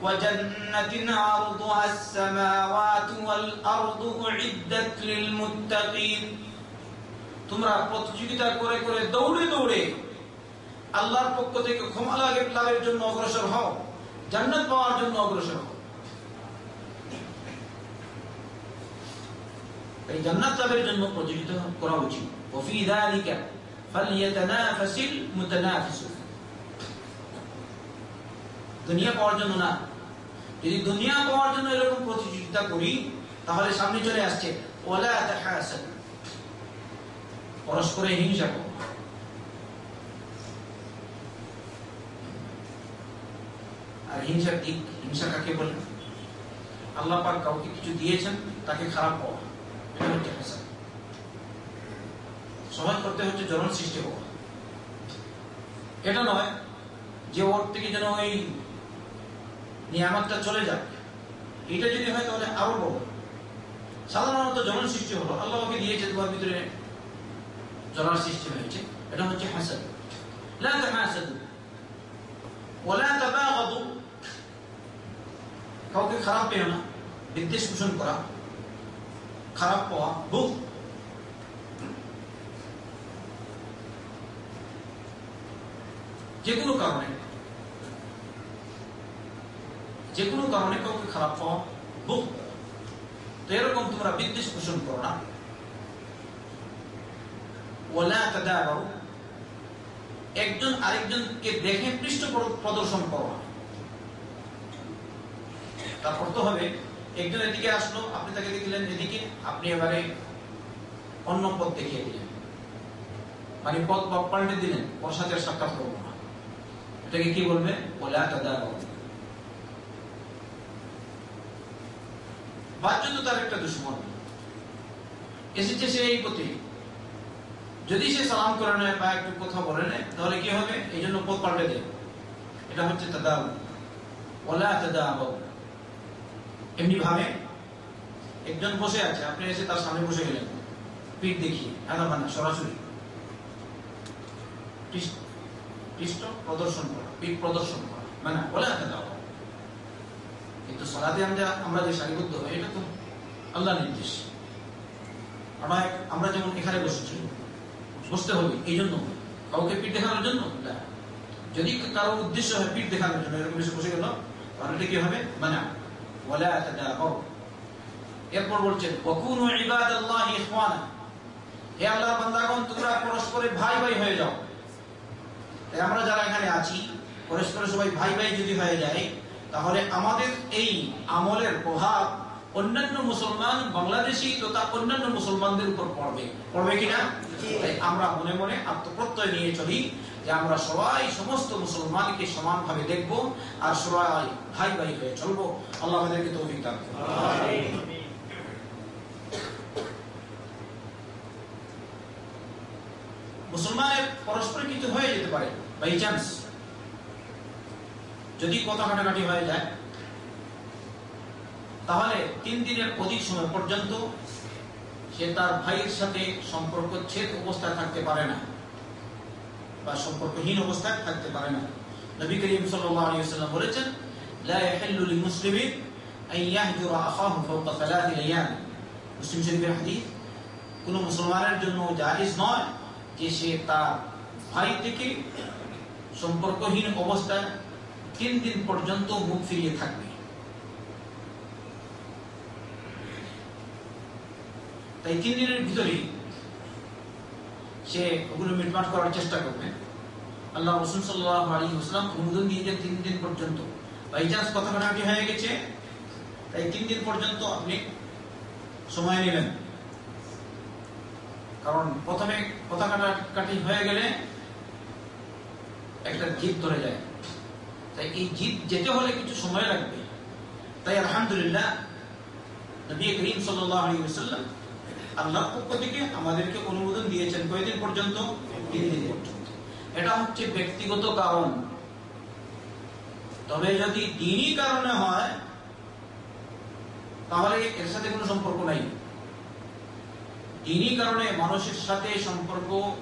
وجنة عرضها السماوات والأرض أعدت للمتقين তোমরা প্রতিযোগিতা করে করে দৌড়ে দৌড়ে আল্লাহর পক্ষ থেকে ক্ষমা লাগে লাভের জন্য অগ্রসর হও জান্নাত পাওয়ার জন্য অগ্রসর হও এই জান্নাত লাভের জন্য প্রতিযোগিতা করা উচিত وفي ذلك فليتنافس المتنافسون দুনিয়া পাওয়ার জন্য না। যদি দুনিয়া পাওয়ার জন্য এরকম প্রতিযোগিতা করি, তাহলে সামনে চলে আসছে, ওলা তাহাসাদ পরস্পরে হিংসা করো আর হিংসার দিক, হিংসা কাকে বলে? আল্লাহ পাক কাউকে কিছু দিয়েছেন, তাকে খারাপ হওয়া। এটা হচ্ছে হাসান। সমাজ করতে হচ্ছে জনন সৃষ্টি হওয়া। এটা নয় যে ওর থেকে যেন ওই নিয়ামতটা চলে যাক এটা যদি হয় তাহলে আরো বড় সাধারণত জনন সৃষ্টি হলো আল্লাহ ওকে দিয়েছে তোমার ভিতরে জনার সৃষ্টি হয়েছে এটা হচ্ছে হাসান لا تحاسدوا ولا تباغضوا কাউকে খারাপ পেও না বিদ্বেষ পোষণ করা খারাপ পাওয়া বুক যে কোনো কারণে যে কোনো কারণে কাউকে খারাপ পাওয়া বুক তো এরকম তোমরা বিদ্বেষ পোষণ করো না। ওলা তাদাবারু একজন আরেকজনকে দেখে পৃষ্ঠ প্রদর্শন করো না। তার অর্থ হবে, একজন এদিকে আসলো, আপনি তাকে দেখলেন, এদিকে আপনি এবারে অন্য পথ দেখিয়ে দিলেন। মানে পথ পাল্টে দিলেন, ওর সাথে সাক্ষাৎ করব না। এটাকে কি বলবে? ওলা তাদাবারু বাহ্য তো তার একটা দুশ্মন। এসেছে সে এই পথে যদি সে সালাম করে নেয় বা একটু কথা বলে নেয়, তাহলে কি হবে? এই জন্য পথ পাল্টে দেয়। এটা হচ্ছে তাদাব ওলা তাদাব এমনি ভাবে একজন বসে আছে, আপনি এসে তার সামনে বসে গেলেন। পিঠ দেখিয়ে হ্যাঁ মানে সরাসরি। পৃষ্ঠ প্রদর্শন করা, পিঠ প্রদর্শন করা। মানে ওলা তাদাব কিন্তু সালাতে আমরা আমরা যে সারিবদ্ধ হই, এটা তো আল্লাহ নির্দেশ। আমরা আমরা যেমন এখানে বসেছি, বসতে হবে এই জন্য। কাউকে পিঠ দেখানোর জন্য? যদি কারও উদ্দেশ্য হয় পিঠ দেখানোর জন্য, এরকম এসে বসে গেল, তাহলে এটা কি হবে? মানা। ওয়ালা এরপর বলছেন, ওয়াকুনু ইবাদাল্লাহি ইখওয়ানা। হে আল্লাহর বান্দাগণ, তোমরা পরস্পরে ভাই ভাই হয়ে যাও। তাই আমরা যারা এখানে আছি, পরস্পরে সবাই ভাই ভাই যদি হয়ে যায় তাহলে আমাদের এই আমলের প্রভাব অন্যান্য মুসলমান বাংলাদেশি তথা অন্যান্য মুসলমানদের উপর পড়বে। পড়বে কিনা? আমরা মনে মনে আত্মপ্রত্যয় নিয়ে চলি যে আমরা সবাই সমস্ত মুসলমানকে সমানভাবে দেখব আর সবাই ভাই ভাই হয়ে চলবো। আল্লাহ আমাদেরকে তৌফিক দান মুসলমানের পরস্পর কিছু হয়ে যেতে পারে বাই চান্স যদি কথা কাটাকাটি হয়ে যায়, তাহলে তিন দিনের অধিক সময় পর্যন্ত সে তার ভাইয়ের সাথে সম্পর্ক ছেদ অবস্থায় থাকতে পারে না বা সম্পর্কহীন অবস্থায় থাকতে পারে না। নবী করিম ওয়াসাল্লাম বলেছেন মুসলিম শরীফের হাদিস, কোন মুসলমানের জন্য জায়েজ নয় যে সে তার ভাই থেকে সম্পর্কহীন অবস্থায় তিন দিন পর্যন্ত মুখ ফিরিয়ে থাকবে। তাই তিন দিনের ভিতরে সে ওগুলো মিটমাট করার চেষ্টা করবে। আল্লাহ রসুল সাল্লাহ আলী ইসলাম অনুমোদন দিয়েছেন তিন দিন পর্যন্ত। বাই চান্স কথা কাটাকাটি হয়ে গেছে। তাই তিন দিন পর্যন্ত আপনি সময় নেবেন। কারণ প্রথমে কথা কাটাকাটি হয়ে গেলে একটা জিদ ধরে যায়। তাই এই জিদ যেতে হলে কিছু সময় লাগবে। তাই আলহামদুলিল্লাহ নবী করিম ওসাল্লাম আল্লাহর পক্ষ থেকে আমাদেরকে অনুমোদন দিয়েছেন কয়দিন পর্যন্ত? তিন দিন পর্যন্ত। এটা হচ্ছে ব্যক্তিগত কারণ। তবে যদি দিনই কারণে হয়, তাহলে এর সাথে কোনো সম্পর্ক নাই। দিনই কারণে মানুষের সাথে সম্পর্ক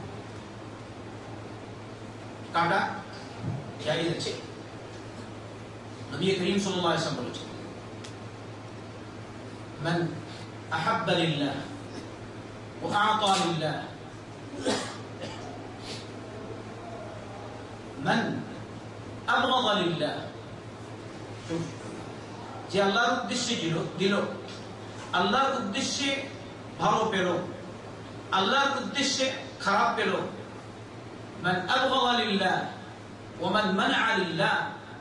কাটা, যাই আছে। নবী করিম সাল্লাল্লাহু আলাইহি ওয়াসাল্লাম বলেছেন মান আহাব্বা লিল্লাহ ওয়া আতা লিল্লাহ মান আবগাদা লিল্লাহ যে আল্লাহর উদ্দেশ্যে দিল দিল আল্লাহর উদ্দেশ্যে ভালো পেল আল্লাহর উদ্দেশ্যে খারাপ পেল মান আবগাদা লিল্লাহ ওয়া মান মানআ লিল্লাহ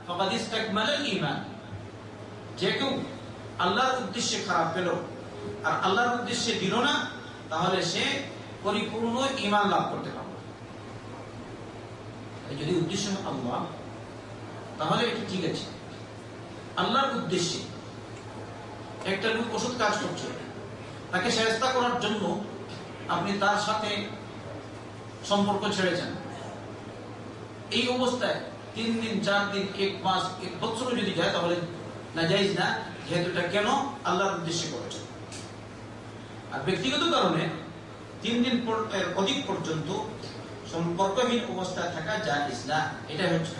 ফকাদ ইস্তাকমালাল ঈমান যে কেউ আল্লাহর উদ্দেশ্যে খারাপ পেল, আর আল্লাহর উদ্দেশ্যে দিল না, তাহলে সে পরিপূর্ণ ঈমান লাভ করতে পারবে যদি উদ্দেশ্য আল্লাহ, তাহলে এটা ঠিক আছে। আল্লাহর উদ্দেশ্যে একটা লোক ওষুধ কাজ করছে, তাকে সেরেস্তা করার জন্য আপনি তার সাথে সম্পর্ক ছেড়েছেন এই অবস্থায় তিন দিন চার দিন এক মাস, এক বছর যদি যায়, তাহলে না যাইজ না। যেহেতু কেন? আল্লাহর উদ্দেশ্যে করেছে। আর ব্যক্তিগত কারণে তিন দিন অধিক পর্যন্ত সম্পর্কহীন অবস্থায় থাকা জায়েজ না। এটা হচ্ছে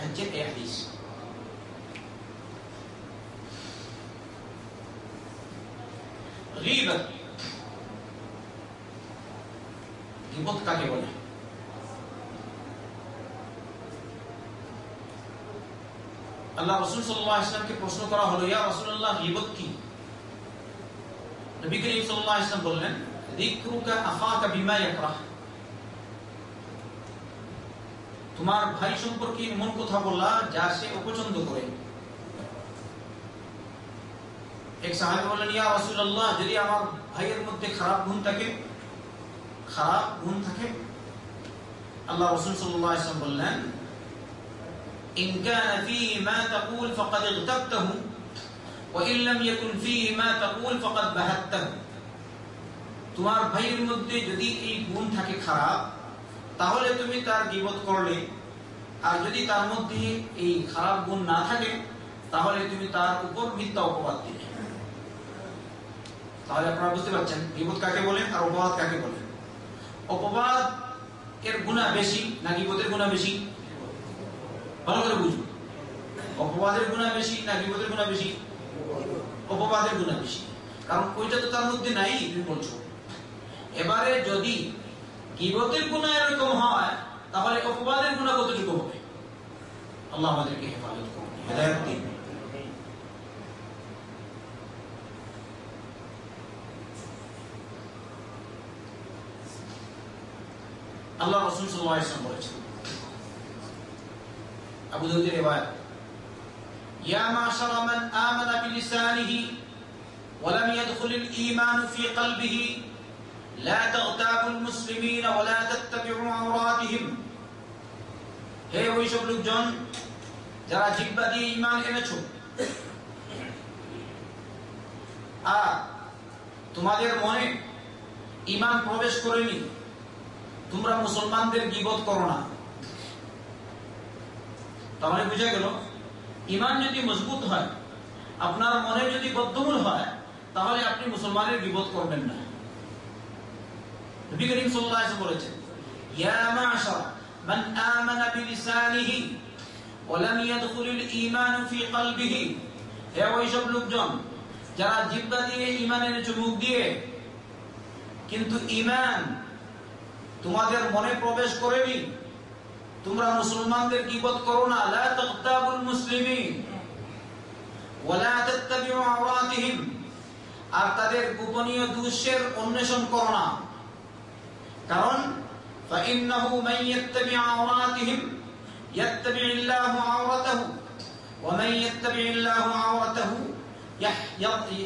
কাকে বলে? আল্লাহ রসুল সাল্লাহ ইসলামকে প্রশ্ন করা হলো, ইয়া রসুল্লাহ গীবত কি নবী করিম সাল্লাল্লাহু আলাইহি ওয়াসাল্লাম বললেন তোমার ভাই সম্পর্কে এমন কথা বললা, যা সে অপছন্দ করে। এক সাহাবী বললেন, ইয়া রাসূলুল্লাহ, যদি আমার ভাইয়ের মধ্যে খারাপ গুণ থাকে, খারাপ গুণ থাকে? আল্লাহ রাসূল সাল্লাল্লাহু আলাইহি বললেন ইন কানা ফীহি মা তাকুল ফাকাদ ইগতাবতাহু وإن لم يكن فيه ما تقول فقد بهته তোমার ভাইয়ের মধ্যে যদি এই গুণ থাকে খারাপ তাহলে তুমি তার গিবত করলে আর যদি তার মধ্যে এই খারাপ গুণ না থাকে তাহলে তুমি তার উপর মিথ্যা অপবাদ দিলে তাহলে আপনারা বুঝতে পারছেন গিবত কাকে বলে আর অপবাদ কাকে বলে অপবাদ এর গুণা বেশি না গিবতের গুণা বেশি ভালো করে বুঝুন অপবাদের গুণা বেশি না গিবতের গুণা বেশি? অপবাদের গুণা বেশি। কারণ ওইটা তো তার মধ্যে নাই, তুমি বলছো। এবারে যদি কিবতের গুণা এরকম হয়, তাহলে অপবাদের গুণা কতটুকু হবে? আল্লাহ আমাদেরকে হেফাজত করুন। আল্লাহ রসুল সাল্লাহ বলেছেন আবু দাউদের রিওয়ায়াত يا معشر من آمن بلسانه ولم يدخل الإيمان في قلبه لا تغتابوا المسلمين ولا تتبعوا عوراتهم হে ওই সব লোকজন যারা জিব্বা দিয়ে ইমান এনেছো আর তোমাদের মনে ইমান প্রবেশ করেনি তোমরা মুসলমানদের গিবত করো না তাহলে বুঝা গেল, ইমান যদি মজবুত হয়, আপনার মনে যদি বদ্ধমূল হয়, তাহলে আপনি মুসলমানের বিপদ করবেন না। নবী করিম সাল্লাল্লাহু আলাইহি বলেছেন, ইয়া মা'শার মান আমানা বিলিসানিহি ওয়া লাম ইয়াদখুলুল ঈমান ফি কলবিহি। হে লোকজন, যারা জিহ্বা দিয়ে ঈমান এনেছে, মুখ দিয়ে, কিন্তু ঈমান তোমাদের মনে প্রবেশ করেনি তোমরা মুসলমানদের গীবত করো না লা তাগতাবুল মুসলিমিন ওয়ালা তাত্তাবিউ আওরাতিহিম আর তাদের গোপনীয় দৃশ্যের অন্বেষণ করো না কারণ فإنه من يتبع عوراتهم يتبع الله عورته ومن يتبع الله عورته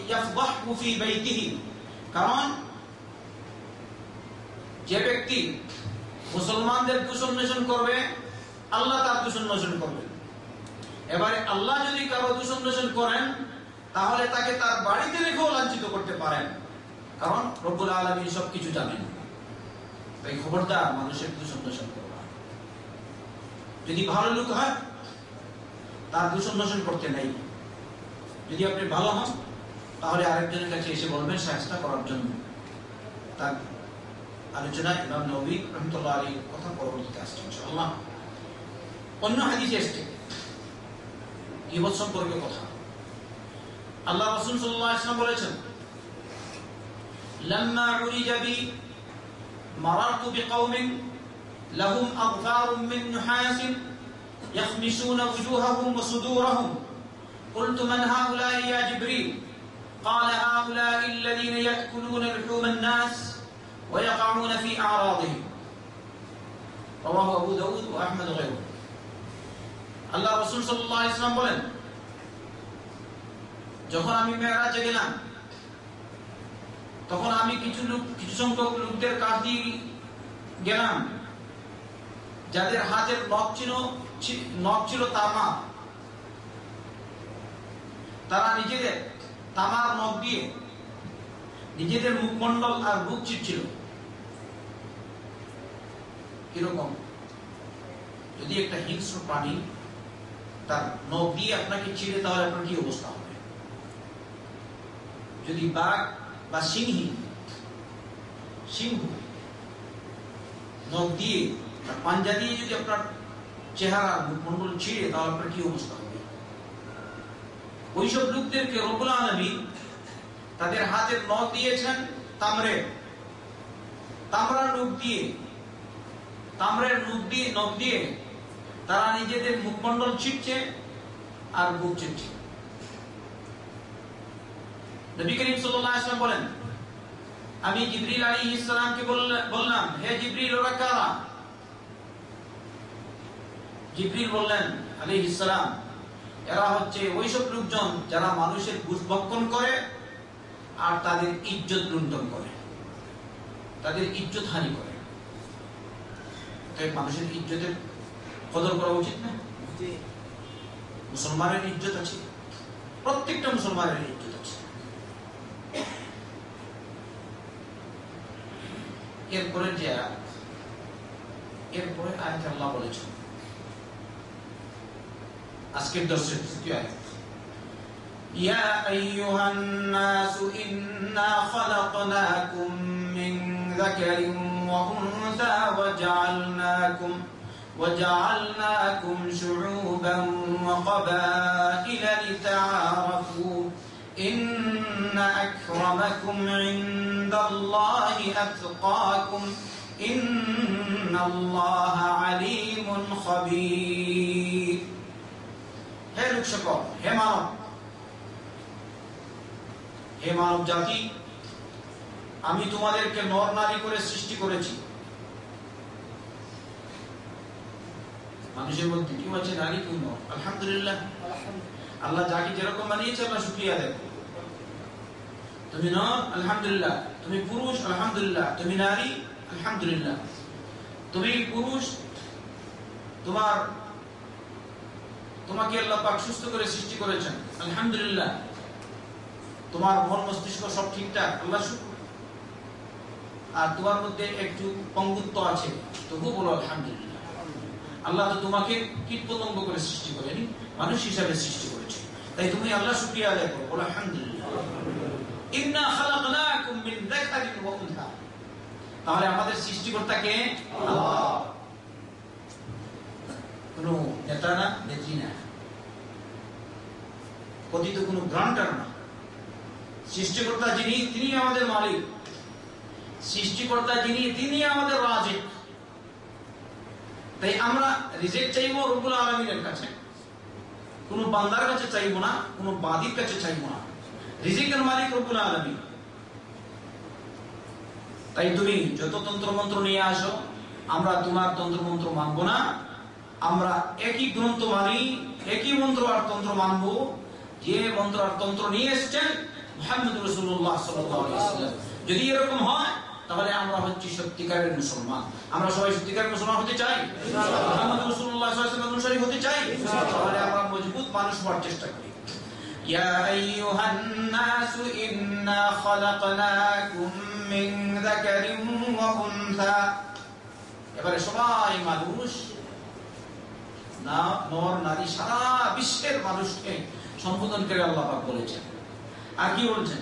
يفضحه في بيته কারণ যে ব্যক্তি মুসলমানদের দূষণ করবে, আল্লাহ তার দূষণ করবে। এবারে আল্লাহ যদি কারও দূষণ করেন, তাহলে তাকে তার বাড়িতে রেখেও লাঞ্ছিত করতে পারেন। কারণ রব্বুল আলমী সবকিছু জানেন। তাই খবরদার মানুষের দূষণ করবা। যদি ভালো লোক হয়, তার দূষণ করতে নেই। যদি আপনি ভালো হন, তাহলে আরেকজনের কাছে এসে বলবেন সাহায্য করার জন্য। তার আলোচনা ইমাম নবী রহমতুল্লাহ আলী কথা পরবর্তীতে আসছে ইনশাআল্লাহ অন্য হাদিসে এসছে গিবত সম্পর্কে কথা আল্লাহ রাসূল সাল্লাল্লাহু আলাইহি ওয়াসাল্লাম বলেছেন লাম্মা উরিজা বি مررت بقوم لهم أغفار من نحاس يخمشون وجوههم وصدورهم قلت من هؤلاء يا جبريل قال هؤلاء الذين يأكلون لحوم الناس ويقعون في أعراضهم رواه أبو داود وأحمد غيره আল্লাহ রসুল সাল্লাহ ইসলাম বলেন যখন আমি মেয়েরাজে গেলাম তখন আমি কিছু লোক কিছু সংখ্যক লোকদের কাছ দিয়ে গেলাম যাদের হাতের নখ ছিল নখ ছিল তামা তারা নিজেদের তামার নখ দিয়ে নিজেদের মুখমন্ডল আর বুক চিপছিল কীরকম? যদি একটা হিংস্র প্রাণী তার নখ দিয়ে আপনাকে চিড়ে তাহলে আপনার কি অবস্থা হবে? যদি বাঘ বা সিংহী, সিংহ নখ দিয়ে পাঞ্জা দিয়ে যদি আপনার চেহারা মুখমন্ডল ছিঁড়ে, তাহলে আপনার কি অবস্থা হবে? ওইসব লোকদেরকে রবুল আলমী তাদের হাতের নখ দিয়েছেন তামরে। তামরার নখ দিয়ে তামরের নখ দিয়ে নখ দিয়ে তারা নিজেদের মুখমন্ডল ছিটছে আর বুক ছিটছে। নবী করিম সাল্লাল্লাহু আলাইহি বলেন, আমি জিবরিল আলাইহিস সালামকে বললাম, হে জিবরিল, ওরা কারা? জিবরিল বললেন আলাইহিস সালাম, এরা হচ্ছে ওইসব লোকজন যারা মানুষের ভক্ষণ করে আর তাদের ইজ্জত লুণ্ঠন করে। তাদের ইজ্জত হানি করে। মানুষের ইজ্জতের কদর করা উচিত না? মুসলমানের ইজ্জত আছে। প্রত্যেকটা মুসলমানের ইজ্জত আছে। এরপরে যে এরপরে আয়াত আল্লাহ বলেছেন আজকের দর্শক তৃতীয় আয়াত। ইয়া আইয়ুহান নাস ইন্না খালাকনাকুম মিন যাকারিন وأنثى وجعلناكم وجعلناكم شعوبا وقبائل لتعارفوا إن أكرمكم عند الله أتقاكم إن الله عليم خبير হে লোক সকল হে মানব হে মানব জাতি আমি তোমাদেরকে নর নারী করে সৃষ্টি করেছি। মানুষের মধ্যে কেউ আছে নারী কেউ নর? আলহামদুলিল্লাহ। আল্লাহ যাকে যেরকম বানিয়েছে আল্লাহ শুক্রিয়া দেয় তুমি নর আলহামদুলিল্লাহ। তুমি পুরুষ আলহামদুলিল্লাহ। তুমি নারী আলহামদুলিল্লাহ। তুমি পুরুষ তোমার তোমাকে আল্লাহ পাক সুস্থ করে সৃষ্টি করেছেন। আলহামদুলিল্লাহ। তোমার মন মস্তিষ্ক সব ঠিকঠাক। আল্লাহ আর তোমার মধ্যে একটু পঙ্গুত্ব আছে তবু বলো আলহামদুলিল্লাহ। আল্লাহ তো তোমাকে কীট পতঙ্গ করে সৃষ্টি করেনি, মানুষ হিসাবে সৃষ্টি করেছে। তাই তুমি আল্লাহ শুক্রিয়া আদায় করো, বলো আলহামদুলিল্লাহ। তাহলে আমাদের সৃষ্টিকর্তাকে আল্লাহ। কোনো নেতা না, নেত্রী না। কথিত কোনো গ্রান্টার না। সৃষ্টিকর্তা যিনি তিনি আমাদের মালিক। সৃষ্টিকর্তা যিনি, তিনি আমাদের রাজিক। তাই আমরা রিজেক্ট চাইব রব্বুল আলমিনের কাছে। কোন বান্দার কাছে চাইব না, কোন বাদির কাছে চাইব না। রিজিকের মালিক রব্বুল আলমী তাই তুমি যত তন্ত্র মন্ত্র নিয়ে আসো, আমরা তোমার তন্ত্র মন্ত্র মানবো না। আমরা একই গ্রন্থ মানি একই মন্ত্র আর তন্ত্র মানবো। যে মন্ত্র আর তন্ত্র নিয়ে এসছেন মোহাম্মদ রসুল্লাহ যদি এরকম হয় তাহলে আমরা হচ্ছি সত্যিকারের মুসলমান আমরা সবাই সত্যিকারের মুসলমান হতে চাই মোহাম্মদ রসুল্লাহ অনুসারী হতে চাই তাহলে আমরা মজবুত মানুষ হওয়ার চেষ্টা করি يا أيها الناس إنا خلقناكم من ذكر وأنثى এবারে সবাই মানুষ না নর নারী সারা বিশ্বের মানুষকে সম্বোধন করে আল্লাহ পাক বলেছেন আর কি বলছেন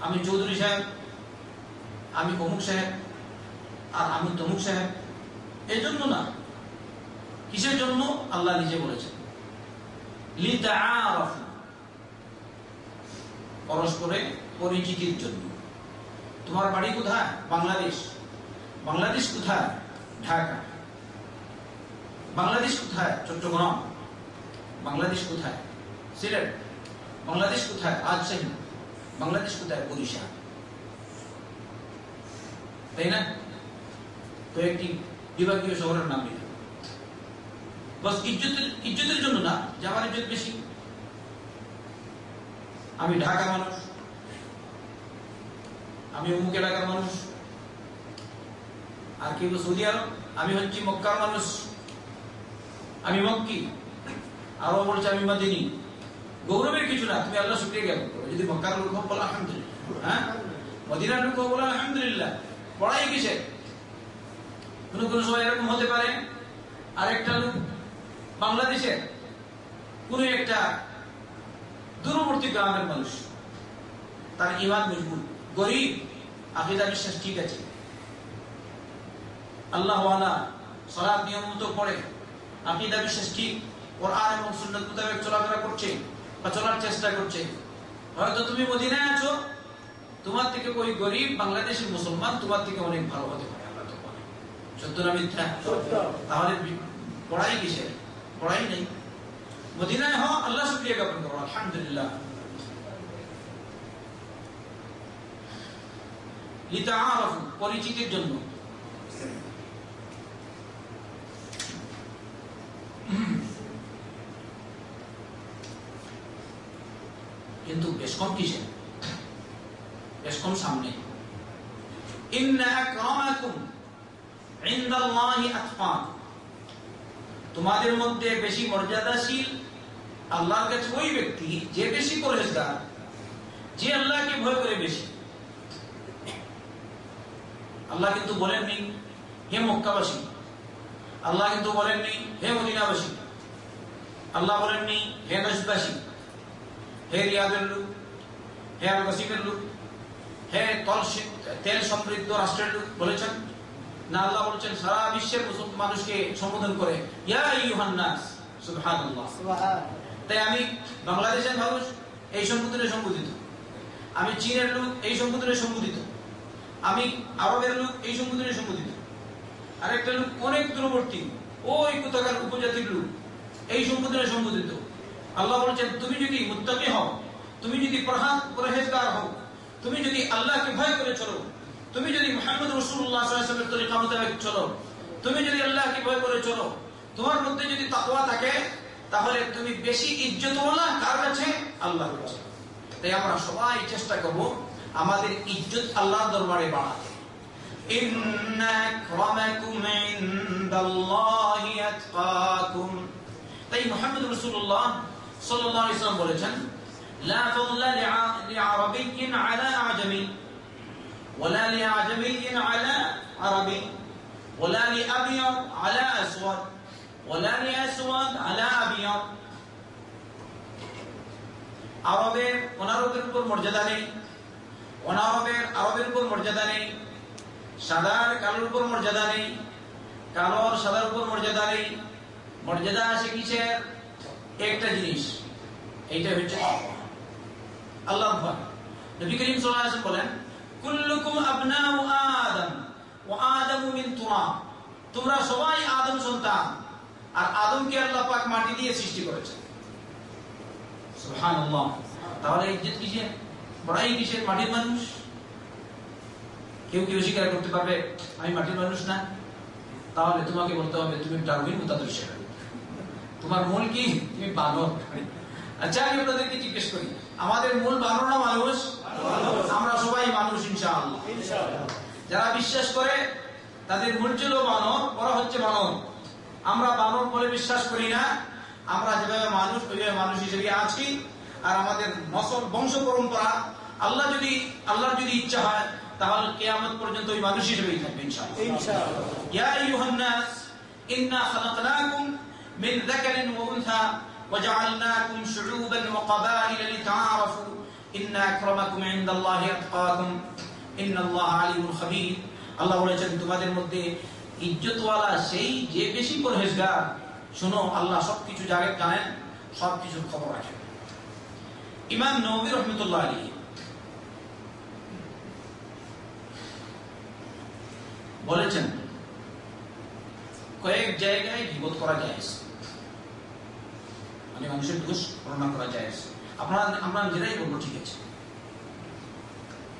আমি চৌধুরী সাহেব, আমি অমুক সাহেব, আর আমি তমুক সাহেব। এই জন্য না, কিসের জন্য? আল্লাহ নিজে বলেছেন। পরস্পরে পরিচিতির জন্য। তোমার বাড়ি কোথায়? বাংলাদেশ। বাংলাদেশ কোথায়? ঢাকা। বাংলাদেশ কোথায়? চট্টগ্রাম। বাংলাদেশ কোথায়? সিলেট। বাংলাদেশ কোথায়? রাজশাহী। বাংলাদেশ কোথায়? বরিশাল তাই না? কয়েকটি বিভাগীয় শহরের নাম দিলাম বস, ইজ্জতের ইজ্জতের জন্য না যে আমার ইজ্জত বেশি। আমি ঢাকার মানুষ। আমি অমুক এলাকার মানুষ। আর কেউ সৌদি আরব? আমি হচ্ছি মক্কার মানুষ। আমি মক্কি। আরও বলছে আমি মাদিনী। গৌরবের কিছু না, তুমি আল্লাহ শুক্রিয়া জ্ঞাপন করো। যদি মক্কার লোক হোক বলো আলহামদুলিল্লাহ। হ্যাঁ? মদিনার লোক আলহামদুলিল্লাহ। পড়াই কিসে? কোন কোন সময় এরকম হতে পারে, আরেকটা লোক বাংলাদেশের কোন একটা দূরবর্তী গ্রামের মানুষ, তার ইমান মজবুত, গরিব, আকিদা বিশ্বাস ঠিক আছে। আল্লাহ সলাপ নিয়ম মতো পড়ে, আকিদা বিশ্বাস ঠিক, কোরআন এবং সুন্নত মোতাবেক চলাফেরা করছে। বা চলার চেষ্টা করছে। হয়তো তুমি মদিনায় আছো তোমার থেকে ওই গরিব বাংলাদেশের মুসলমান তোমার থেকে অনেক ভালো হতে পারে আল্লাহ তো সত্য না মিথ্যা? তাহলে পড়াই কিসের? পড়াই নেই। মদিনায় হও আল্লাহ শুক্রিয়া জ্ঞাপন করো আলহামদুলিল্লাহ। পরিচিতির জন্য। কিন্তু বেশ কম কিসে বেশ কম সামনে। তোমাদের মধ্যে বেশি মর্যাদাশীল আল্লাহর কাছে ওই ব্যক্তি, যে বেশি পরহেজগার, যে আল্লাহকে ভয় করে বেশি। আল্লাহ কিন্তু বলেননি, হে মক্কাবাসী, আল্লাহ কিন্তু বলেননি, হে মদিনাবাসী, আল্লাহ বলেননি, হে নজবাসী হে রিয়াদের লোক হে আল কাসিমের লোক হে তল তেল সমৃদ্ধ রাষ্ট্রের লোক বলেছেন? না আল্লাহ বলেছেন সারা বিশ্বের মানুষকে সম্বোধন করে ইয়া ইউহান্নাস সুবহানাল্লাহ। তাই আমি বাংলাদেশের মানুষ এই সম্বোধনে সম্বোধিত। আমি চীনের লোক এই সম্বোধনে সম্বোধিত। আমি আরবের লোক এই সম্বোধনে সম্বোধিত। আরেকটা লোক অনেক দূরবর্তী ওই কোথাকার উপজাতির লোক এই সম্বোধনে সম্বোধিত। আল্লাহ বলছেন তুমি যদি মুত্তাকি হও তুমি যদি প্রহান পরহেজগার হও তুমি যদি আল্লাহকে ভয় করে চলো তুমি যদি মোহাম্মদ রসুল্লাহ সাল্লামের তরিকা মোতাবেক চলো তুমি যদি আল্লাহকে ভয় করে চলো তোমার মধ্যে যদি তাকওয়া থাকে তাহলে তুমি বেশি ইজ্জতওয়ালা কার কাছে আল্লাহর কাছে তাই আমরা সবাই চেষ্টা করব আমাদের ইজ্জত আল্লাহর দরবারে বাড়াতে إن أكرمكم عند الله أتقاكم তাই মুহাম্মদ রাসূলুল্লাহ সাল্লাল্লাহু আলাইহি ওয়াসাল্লাম বলেছেন, লা ফাদলা লিআরাবিয়্যিন আলা আ'জামি ওয়ালা লিআ'জামিয়্যিন আলা আরাবি ওয়ালা লিআবিয়াদ আলা আসওয়াদ ওয়ালা লিআসওয়াদ আলা আবিয়াদ আরবের, অনারবের উপর মর্যাদা নেই, অনারবের, আরবের উপর মর্যাদা নেই, সাদার, কালোর উপর মর্যাদা নেই, কালোর, সাদার উপর মর্যাদা নেই, মর্যাদা আছে কিসের? একটা জিনিস, এইটা হচ্ছে আল্লাহ ভয় নবী করিম সাল্লাল্লাহু বলেন, কুল্লুকুম আবনাউ আদম ওয়া আদামু মিন তুরাব। তোমরা সবাই আদম সন্তান, আর আদমকে আল্লাহ পাক মাটি দিয়ে সৃষ্টি করেছেন। সুবহানাল্লাহ। তাহলে ইজ্জত কিসের? বড়াই কিসের? মাটির মানুষ? কেউ কেউ স্বীকার করতে পারবে, আমি মাটির মানুষ না তাহলে তোমাকে বলতে হবে, তুমি ডারউইন মতাদর্শ তোমার মূল কি? তুমি বানর। আচ্ছা আমি আপনাদেরকে জিজ্ঞেস করি আমাদের মূল বানর না মানুষ? আমরা সবাই মানুষ ইনশাল যারা বিশ্বাস করে তাদের মূল ছিল বানর ওরা হচ্ছে বানর। আমরা বানর বলে বিশ্বাস করি না। আমরা যেভাবে মানুষ ওইভাবে মানুষ হিসেবে আছি। আর আমাদের নসল বংশ পরম্পরা আল্লাহ যদি আল্লাহ যদি ইচ্ছা হয় তাহলে কেয়ামত পর্যন্ত ওই মানুষ হিসেবেই থাকবে ইনশাআল্লাহ। ইয়া ইন্না খালাকনাকুম من ذكر وأنثى وجعلناكم شعوبا وقبائل لتعارفوا إن أكرمكم عند الله أتقاكم إن الله عليم خبير আল্লাহ বলেছেন তোমাদের মধ্যে ইজ্জতওয়ালা সেই যে বেশি পরহেজগার শুনো আল্লাহ সবকিছু জানে জানেন সবকিছুর খবর রাখেন ইমাম নবী রহমতুল্লাহ আলী বলেছেন কয়েক জায়গায় গিবত করা যায় মানে মানুষের দোষ বর্ণনা করা যায় আপনারা আমরা নিজেরাই বলব, ঠিক আছে।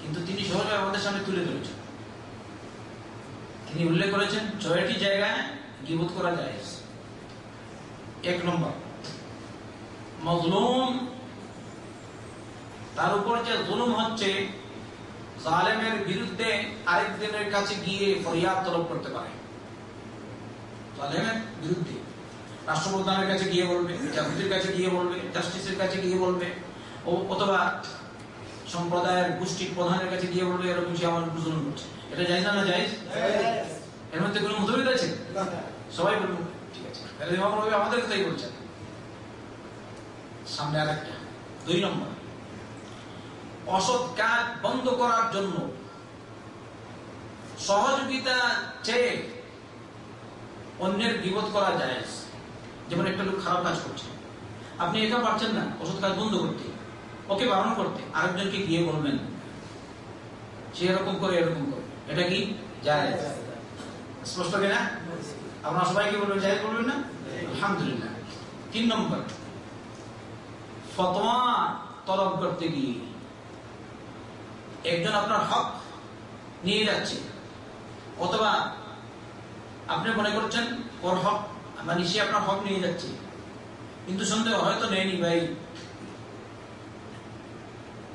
কিন্তু তিনি সহজে আমাদের সামনে তুলে ধরেছেন। তিনি উল্লেখ করেছেন, ছয়টি জায়গায় গিবত করা যায় এক নম্বর, মজলুম তার উপর যে জুলুম হচ্ছে, জালেমের বিরুদ্ধে আরেকজনের কাছে গিয়ে ফরিয়াদ তলব করতে পারে। জালেমের বিরুদ্ধে। রাষ্ট্রপ্রধানের কাছে গিয়ে বলবে জাতির কাছে গিয়ে বলবে জাস্টিসের কাছে গিয়ে বলবে অথবা সম্প্রদায়ের গোষ্ঠীর প্রধানের কাছে গিয়ে বলবে এরকম সে আমার উপর জুলুম করছে। এটা জানি না যাই এর মধ্যে কোনো মতভেদ আছে? সবাই বলব ঠিক আছে। তাহলে ইমাম আমাদের বলছেন সামনে আর একটা দুই নম্বর। অসৎ কাজ বন্ধ করার জন্য সহযোগিতা চেয়ে অন্যের বিপদ করা যায় যেমন একটা লোক খারাপ কাজ করছে। আপনি এটা পারছেন না অসৎ কাজ বন্ধ করতে। ওকে বারণ করতে, আরেকজনকে গিয়ে বলবেন, সে এরকম করে এরকম করে। এটা কি? যায় স্পষ্ট আপনারা সবাই কি বলবেন বলবেন না? আলহামদুলিল্লাহ। তিন নম্বর, ফতোয়া তলব করতে গিয়ে একজন আপনার হক নিয়ে যাচ্ছে, অথবা আপনি মনে করছেন ওর হক মানে সে আপনার হক নিয়ে যাচ্ছে। কিন্তু সন্দেহ হয়তো নেয়নি ভাই।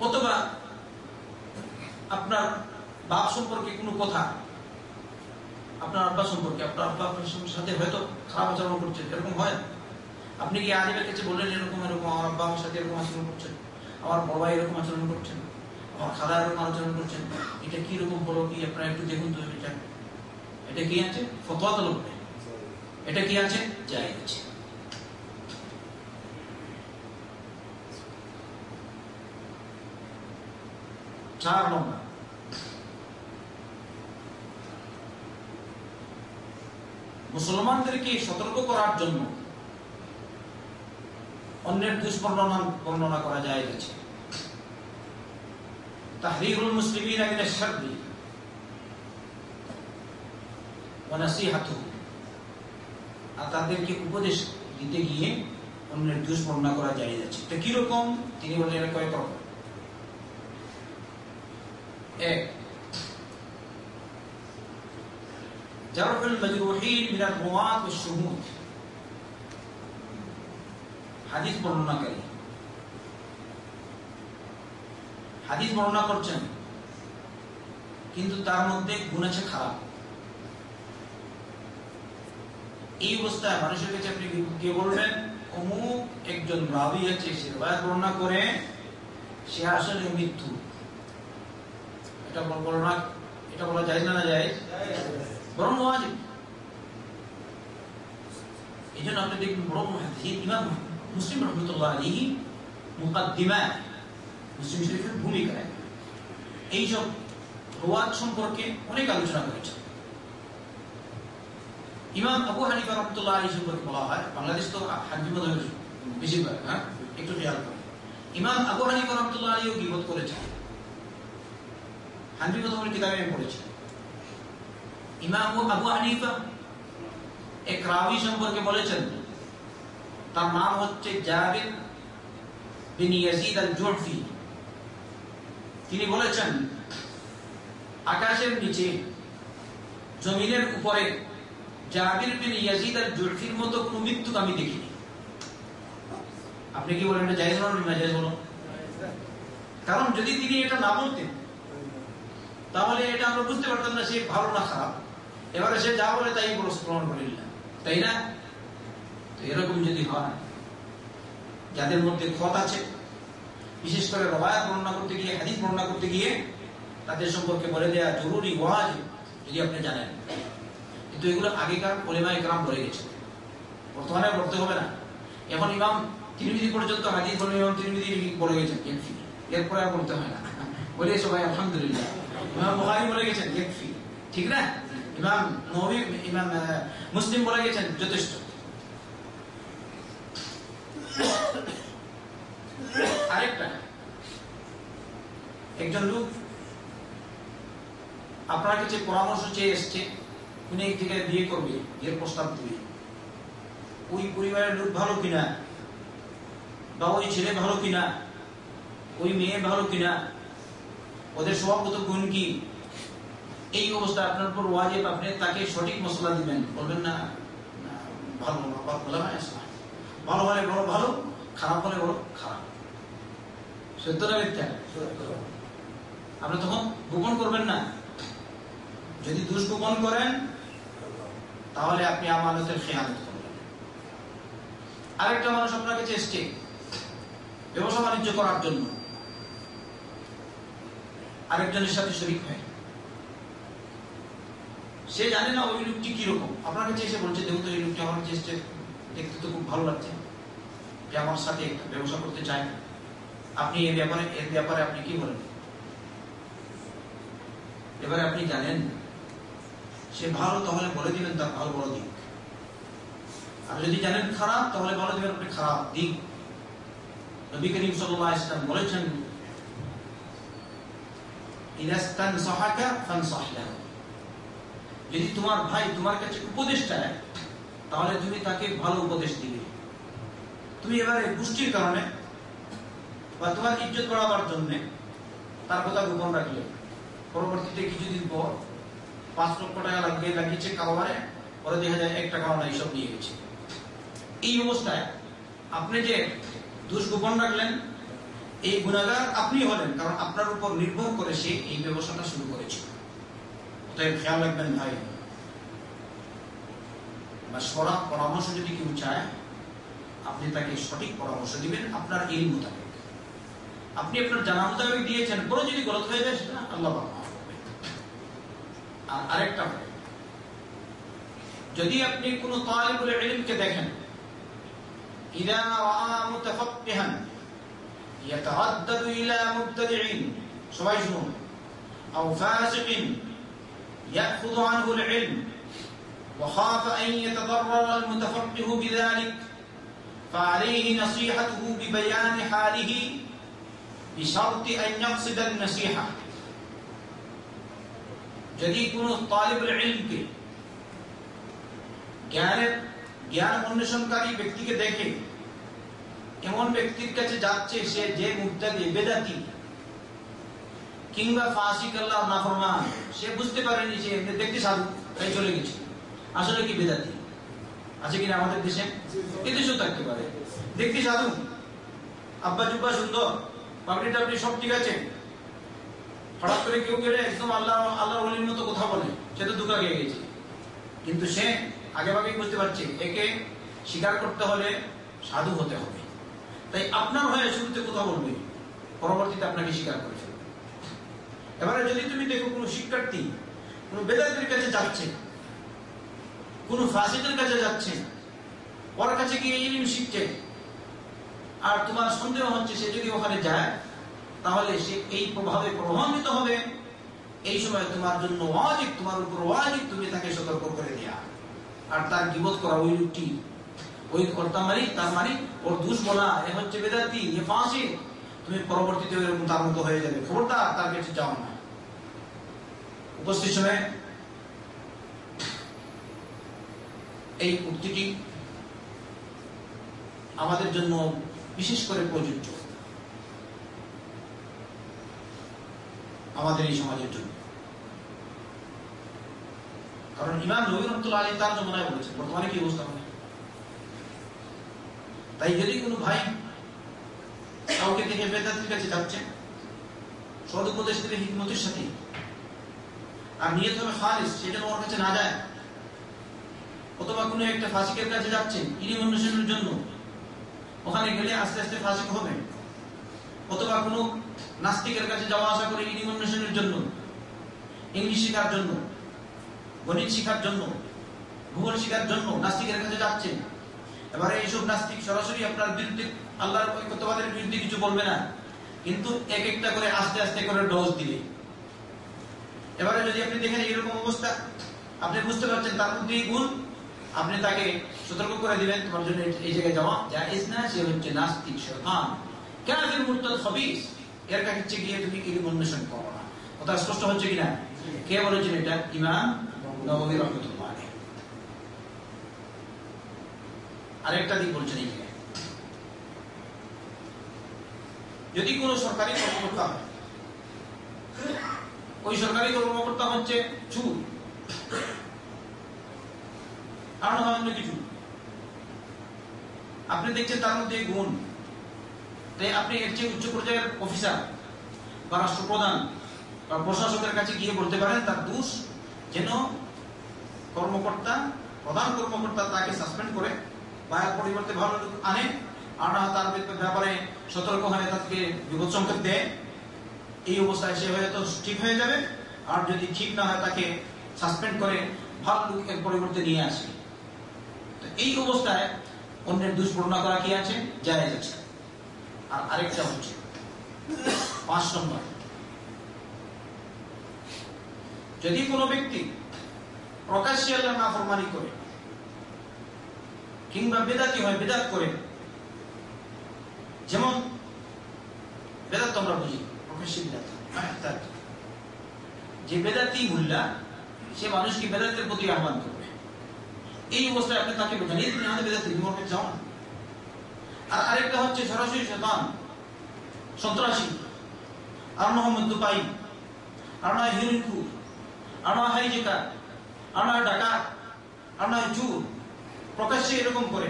অথবা আপনার বাপ সম্পর্কে কোনো কথা, আপনার আব্বা সম্পর্কে, আপনার আব্বা আপনার সাথে হয়তো খারাপ আচরণ করছেন এরকম হয়? আপনি কি আলিমের কাছে বললেন এরকম এরকম, আমার আব্বা আমার সাথে এরকম আচরণ করছেন? আমার বড় ভাই এরকম আচরণ করছেন? আমার খালা এরকম আচরণ করছেন? এটা কি রকম হলো কি? আপনারা একটু দেখুন তো এটা। এটা কি আছে? ফতোয়া তো লোক এটা কি আছে? যাই। আছে চার নম্বর। মুসলমানদেরকে সতর্ক করার জন্য অন্যের দুষ্বর্ণনা বর্ণনা করা যায় গেছে তাহরিরুল মিন আশ-শাররি ওয়া নাসিহাতুহু। আর তাদেরকে উপদেশ দিতে গিয়ে অন্যের দুষ্বর্ণনা করা যায় যাচ্ছে এটা কিরকম তিনি বলেন এটা কয়েক রকম এক جرح المجروحين من الرواة والشهود হাদিস বর্ণনাকারী হাদিস বর্ণনা করছেন কিন্তু তার মধ্যে গুণ আছে খারাপ এই অবস্থায় মানুষের কাছে আপনি কে বলবেন? অমুক একজন রাবি আছে, সে বর্ণনা করে, সে আসলে মৃত্যু। এটা বর্ণনা এটা বলা যায় না না যায়? বরং ওয়াজিব। এই জন্য আপনি দেখবেন বড় মহাদিস ইমাম মুসলিম রহমতুল্লাহ আলী মুকাদ্দিমা, মুসলিম শরীফের ভূমিকায়। এইসব রোয়াদ সম্পর্কে অনেক আলোচনা করেছেন। ইমাম আবু হানিফা রহমতুল্লাহ আলী সম্পর্কে বলা হয়, বাংলাদেশ তো হানিফি বেশিরভাগ হ্যাঁ? একটু খেয়াল করে। ইমাম আবু হানিফা রহমতুল্লাহ আলীও গিবত করেছেন। হানিফি মধ্যে কিতাবে আমি পড়েছি ইমাম আবু হানিফা এক রাবি সম্পর্কে বলেছেন, তার নাম হচ্ছে জাবির বিন ইয়াজিদ আল জুরফি তিনি বলেছেন, আকাশের নিচে জমিনের উপরে জাবির বিন ইয়াজিদ আল জুরফির মতো কোনো মৃত্যুক আমি দেখিনি। আপনি কি বলেন এটা জায়েজ বলুন না জায়েজ বলুন কারণ যদি তিনি এটা না বলতেন, তাহলে এটা আমরা বুঝতে পারতাম না সে ভালো না খারাপ। এবারে সে যা বলে তাই বলো প্রমাণ করে নিলাম তাই না? তো এরকম যদি হয়, যাদের মধ্যে খত আছে, বিশেষ করে রবায়াত বর্ণনা করতে গিয়ে, হাদিস বর্ণনা করতে গিয়ে, তাদের সম্পর্কে বলে দেওয়া জরুরি ওয়াজ যদি আপনি জানেন। কিন্তু এগুলো আগেকার ওলেমা একরাম বলে গেছে। বর্তমানে বলতে হবে না। এখন ইমাম তিরমিজি পর্যন্ত হাদিস বলে, ইমাম তিরমিজি বলে গেছেন ইয়কফি এরপরে আর বলতে হয় না। বলে সবাই আলহামদুলিল্লাহ। ইমাম বুখারী বলে গেছেন ইয়কফি ঠিক না? ইমাম নবী, ইমাম মুসলিম বলে গেছেন, যথেষ্ট। আরেকটা। একজন লোক আপনার কাছে পরামর্শ চেয়ে এসছে উনি এক জায়গায় বিয়ে করবে বিয়ের প্রস্তাব দিবে। ওই পরিবারের লোক ভালো কিনা? বা ওই ছেলে ভালো কিনা? ওই মেয়ে ভালো কিনা? ওদের স্বভাবগত গুণ কি? এই অবস্থা আপনার উপর ওয়াজিব আপনি তাকে সঠিক মশলা দিবেন। বলবেন না ভালো ভালো হলে বড় ভালো খারাপ হলে বড় খারাপ। সত্য না মিথ্যা? আপনি তখন গোপন করবেন না। যদি দুষ গোপন করেন তাহলে আপনি আমানতের খেয়ালত করবেন আরেকটা মানুষ কাছে এসছে ব্যবসা বাণিজ্য করার জন্য। আরেকজনের সাথে শরিক হয়। সে জানে না ওই লোকটি কীরকম। আপনার কাছে বলছে, দেখুন তো, এই লোকটি আমার এসছে দেখতে তো খুব ভালো লাগছে যে আমার সাথে ব্যবসা করতে চায়। না আপনি এই ব্যাপারে, এর ব্যাপারে আপনি কি বলেন? এবারে আপনি জানেন সে ভালো, তাহলে বলে দিবেন তার ভালো, বড় দিক। আর যদি জানেন খারাপ, তাহলে বলে দিবেন আপনি খারাপ দিক। নবী করিম সাল্লাল্লাহু আলাইহি বলেছেন যদি তোমার ভাই তোমার কাছে উপদেশ চায় তাহলে তুমি তাকে ভালো উপদেশ দিবে। তুমি এবারে পুষ্টির কারণে বা তোমার ইজ্জত বাড়াবার জন্য তার কথা গোপন রাখলে, পরবর্তীতে কিছুদিন পর পাঁচ লক্ষ টাকা লাগিয়ে লাগিয়েছে কারবারে, পরে দেখা যায় এক টাকাও না এইসব নিয়ে গেছে। এই অবস্থায় আপনি যে দোষ গোপন রাখলেন, এই গুণাগার আপনি হলেন, কারণ আপনার উপর নির্ভর করে সে এই ব্যবসাটা শুরু করেছে। অতএব খেয়াল রাখবেন ভাই, বা সরা পরামর্শ যদি কেউ চায়, আপনি তাকে সঠিক পরামর্শ দিবেন, আপনার এই মোতাবেক। আপনি আপনার জানা মোতাবেক দিয়েছেন পরে যদি গলত হয়ে যায় সেটা আল্লাহ করবে আর আরেকটা যদি আপনি কোনো তালিবুল ইলমকে দেখেন ইদা রাআ মুতাফাক্কিহান يتردد إلى مبتدع সবাই শুনুন أو فاسق يأخذ عنه العلم وخاف أن يتضرر المتفقه بذلك فعليه نصيحته ببيان حاله بشرط أن يقصد النصيحة যদি কোন তালিবুল ইলমকে জ্ঞানের জ্ঞান অন্বেষণকারী ব্যক্তিকে দেখে এমন ব্যক্তির কাছে যাচ্ছে সে যে মুক্তাদি বেদাতি কিংবা ফাঁসিক আল্লাহ নাফরমান সে বুঝতে পারেনি সে দেখতে সাধু তাই চলে গেছে। আসলে কি বেদাতি? আছে কিনা আমাদের দেশে? এই দেশেও থাকতে পারে। দেখতে সাধু। আব্বা জুব্বা সুন্দর। পাবলি টাবড়ি সব ঠিক আছে? হঠাৎ করে কেউ গেলে একদম আল্লাহ আল্লাহ অলির মতো কথা বলে, সে তো দুঃখা গিয়ে গেছে। কিন্তু সে আগে ভাগেই বুঝতে পারছে, একে স্বীকার করতে হলে সাধু হতে হবে। তাই আপনার হয়ে শুরুতে কথা বলবে, পরবর্তীতে আপনাকে স্বীকার করে ফেলবে। এবারে যদি তুমি দেখো কোনো শিক্ষার্থী, কোনো বেদাতের কাছে যাচ্ছে, কোনো ফাঁসিদের কাছে যাচ্ছে, ওর কাছে গিয়ে ইলিম শিখছে, আর তোমার সন্দেহ হচ্ছে সে যদি ওখানে যায় তাহলে সে এই প্রভাবে প্রভাবিত হবে। এই সময় তোমার জন্য ওয়াজিব, তোমার উপর ওয়াজিব, তুমি তাকে সতর্ক করে দেয়া। আর তার গিবত করা ওই লোকটি, ওই কর্তা মারি তার মানে ওর দুষ বলা এ হচ্ছে বেদাতি, এ ফাঁসি। তুমি পরবর্তীতে এরকম তার মতো হয়ে যাবে। খবরদার, তার কাছে যাও না। উপস্থিত সময় এই উক্তিটি আমাদের জন্য বিশেষ করে প্রযোজ্য। আমাদের এই সমাজের জন্য। কারণ ইমাম নবী রহমতুল্লাহ আলী তার জমানায় বলেছেন, বর্তমানে কি অবস্থা হবে? তাই যদি কোনো ভাই কাউকে দেখে বেদাতির কাছে যাচ্ছে সদ উপদেশ দেবে হিকমতের সাথে, আর নিয়ত হবে খালিস, সেটা ওর কাছে না যায়, অথবা কোনো একটা ফাসিকের কাছে যাচ্ছে ইলিম অন্বেষণের জন্য, ওখানে গেলে আস্তে আস্তে ফাসিক হবে। অথবা কোনো নাস্তিকের কাছে যাওয়া আসা করে ইলিম জন্য, ইংলিশ শেখার জন্য, গণিত শেখার জন্য, ভূগোল শেখার জন্য নাস্তিকের কাছে যাচ্ছেন। এবারে এইসব নাস্তিক সরাসরি আপনার বিরুদ্ধে আল্লাহর ঐক্যবাদের বিরুদ্ধে কিছু বলবে না, কিন্তু এক একটা করে আস্তে আস্তে করে ডোজ দিবে। এবারে যদি আপনি দেখেন এরকম অবস্থা, আপনি বুঝতে পারছেন তার মধ্যে গুণ আপনি তাকে সতর্ক করে দিবেন, তোমার জন্য এই জায়গায় যাওয়া জায়েজ না, সে হচ্ছে নাস্তিক, শয়তান। কাফির মুরতাদ এর কাছে গিয়ে তুমি ইলম অন্বেষণ করো না। কথা স্পষ্ট হচ্ছে কিনা? কে বলেছেন এটা? ইমাম আরেকটা দিক বলছেন যদি কোনো সরকারি কর্মকর্তা হয়, ওই সরকারি কর্মকর্তা হচ্ছে চুর আর অন্য কিছু। আপনি দেখছেন তার মধ্যে গুণ। তাই আপনি এর চেয়ে উচ্চ পর্যায়ের অফিসার বা রাষ্ট্রপ্রধান বা প্রশাসকের কাছে গিয়ে বলতে পারেন, তার দোষ যেন কর্মকর্তা, প্রধান কর্মকর্তা তাকে সাসপেন্ড করে বা পরিবর্তে ভালো আনে আর তার ব্যাপারে সতর্ক হয়ে তাকে বিপদ সংকেত দেয়। এই অবস্থায় সে হয়তো ঠিক হয়ে যাবে আর যদি ঠিক না হয় তাকে সাসপেন্ড করে ভালো লোকের পরিবর্তে নিয়ে আসে। তো এই অবস্থায় অন্যের দুষ্পূর্ণ করা কি আছে? জায়েজ আছে। আর আরেকটা হচ্ছে পাঁচ নম্বর। যদি কোনো ব্যক্তি প্রকাশ্যে আল্লাহ নাফরমানি করে কিংবা বেদাতি হয়, বেদাত করে, যেমন বেদাত আমরা বুঝি, প্রকাশ্যে বেদাত যে বেদাতি মুল্লা সে মানুষকে বেদাতের প্রতি আহ্বান করবে। এই অবস্থায় আপনি তাকে জানিয়ে দিন আমাদের বেদাতি বিমর্মে যাও না। আর আরেকটা হচ্ছে সরাসরি শতান সন্ত্রাসী। আর মোহাম্মদ দুপাই আর নয় হিরুনপুর আর নয় হাইজেকা আর নয় ডাকাত আর নয় চুর। প্রকাশ্যে এরকম করে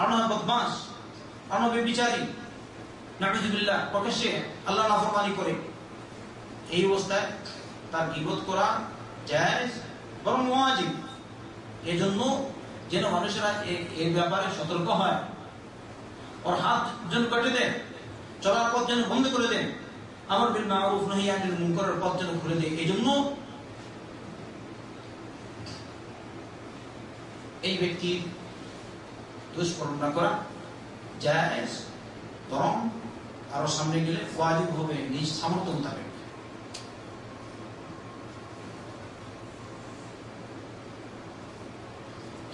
আর নয় বদমাস আর নয় বিচারী নাটুজুবিল্লাহ প্রকাশ্যে আল্লাহ নাফরমানি করে। এই অবস্থায় তার বিবোধ করা জায়েজ, বরং ওয়াজিব। এজন্য যেন মানুষেরা এর ব্যাপারে সতর্ক হয়। ওর হাত যেন কেটে দেন চলার পথ যেন বন্ধ করে দেন আমার বিল মারুফ নহি আনিল পথ যেন খুলে দেয় এই জন্য এই ব্যক্তির দুষ্কর্মনা করা জায়েজ বরং আরও সামনে গেলে ওয়াজিব হবে নিজ সামর্থ্য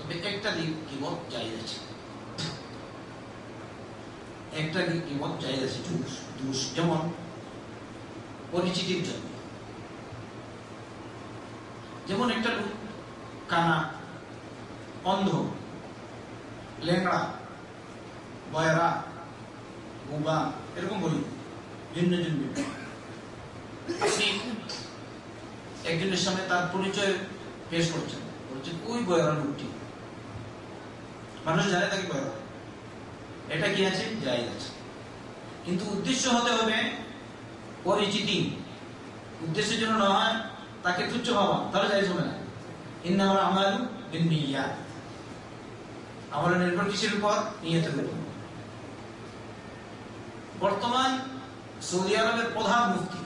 তবে একটা দিক কিমত জায়েজ আছে একটা আছে? দুষ দুষ, যেমন পরিচিতির জন্য। যেমন একটা লোক কানা, অন্ধ, লেংড়া, বয়রা, বোবা, এরকম বলি। ভিন্ন ভিন্ন। একজনের সামনে তার পরিচয় পেশ করছেন। বলছেন, ওই বয়রা লোকটি। মানুষ জানে তাকে ভয় করে এটা কি আছে? যাই আছে। কিন্তু উদ্দেশ্য হতে হবে পরিচিতি। উদ্দেশ্যের জন্য না হয় তাকে তুচ্ছ ভাবা। তাহলে জায়েজ হবে না ইন্না আমার আমাল বিনিয়া আমার নির্ভর কিসের উপর? নিয়ে উপর। বর্তমান সৌদি আরবের প্রধান মুফতি,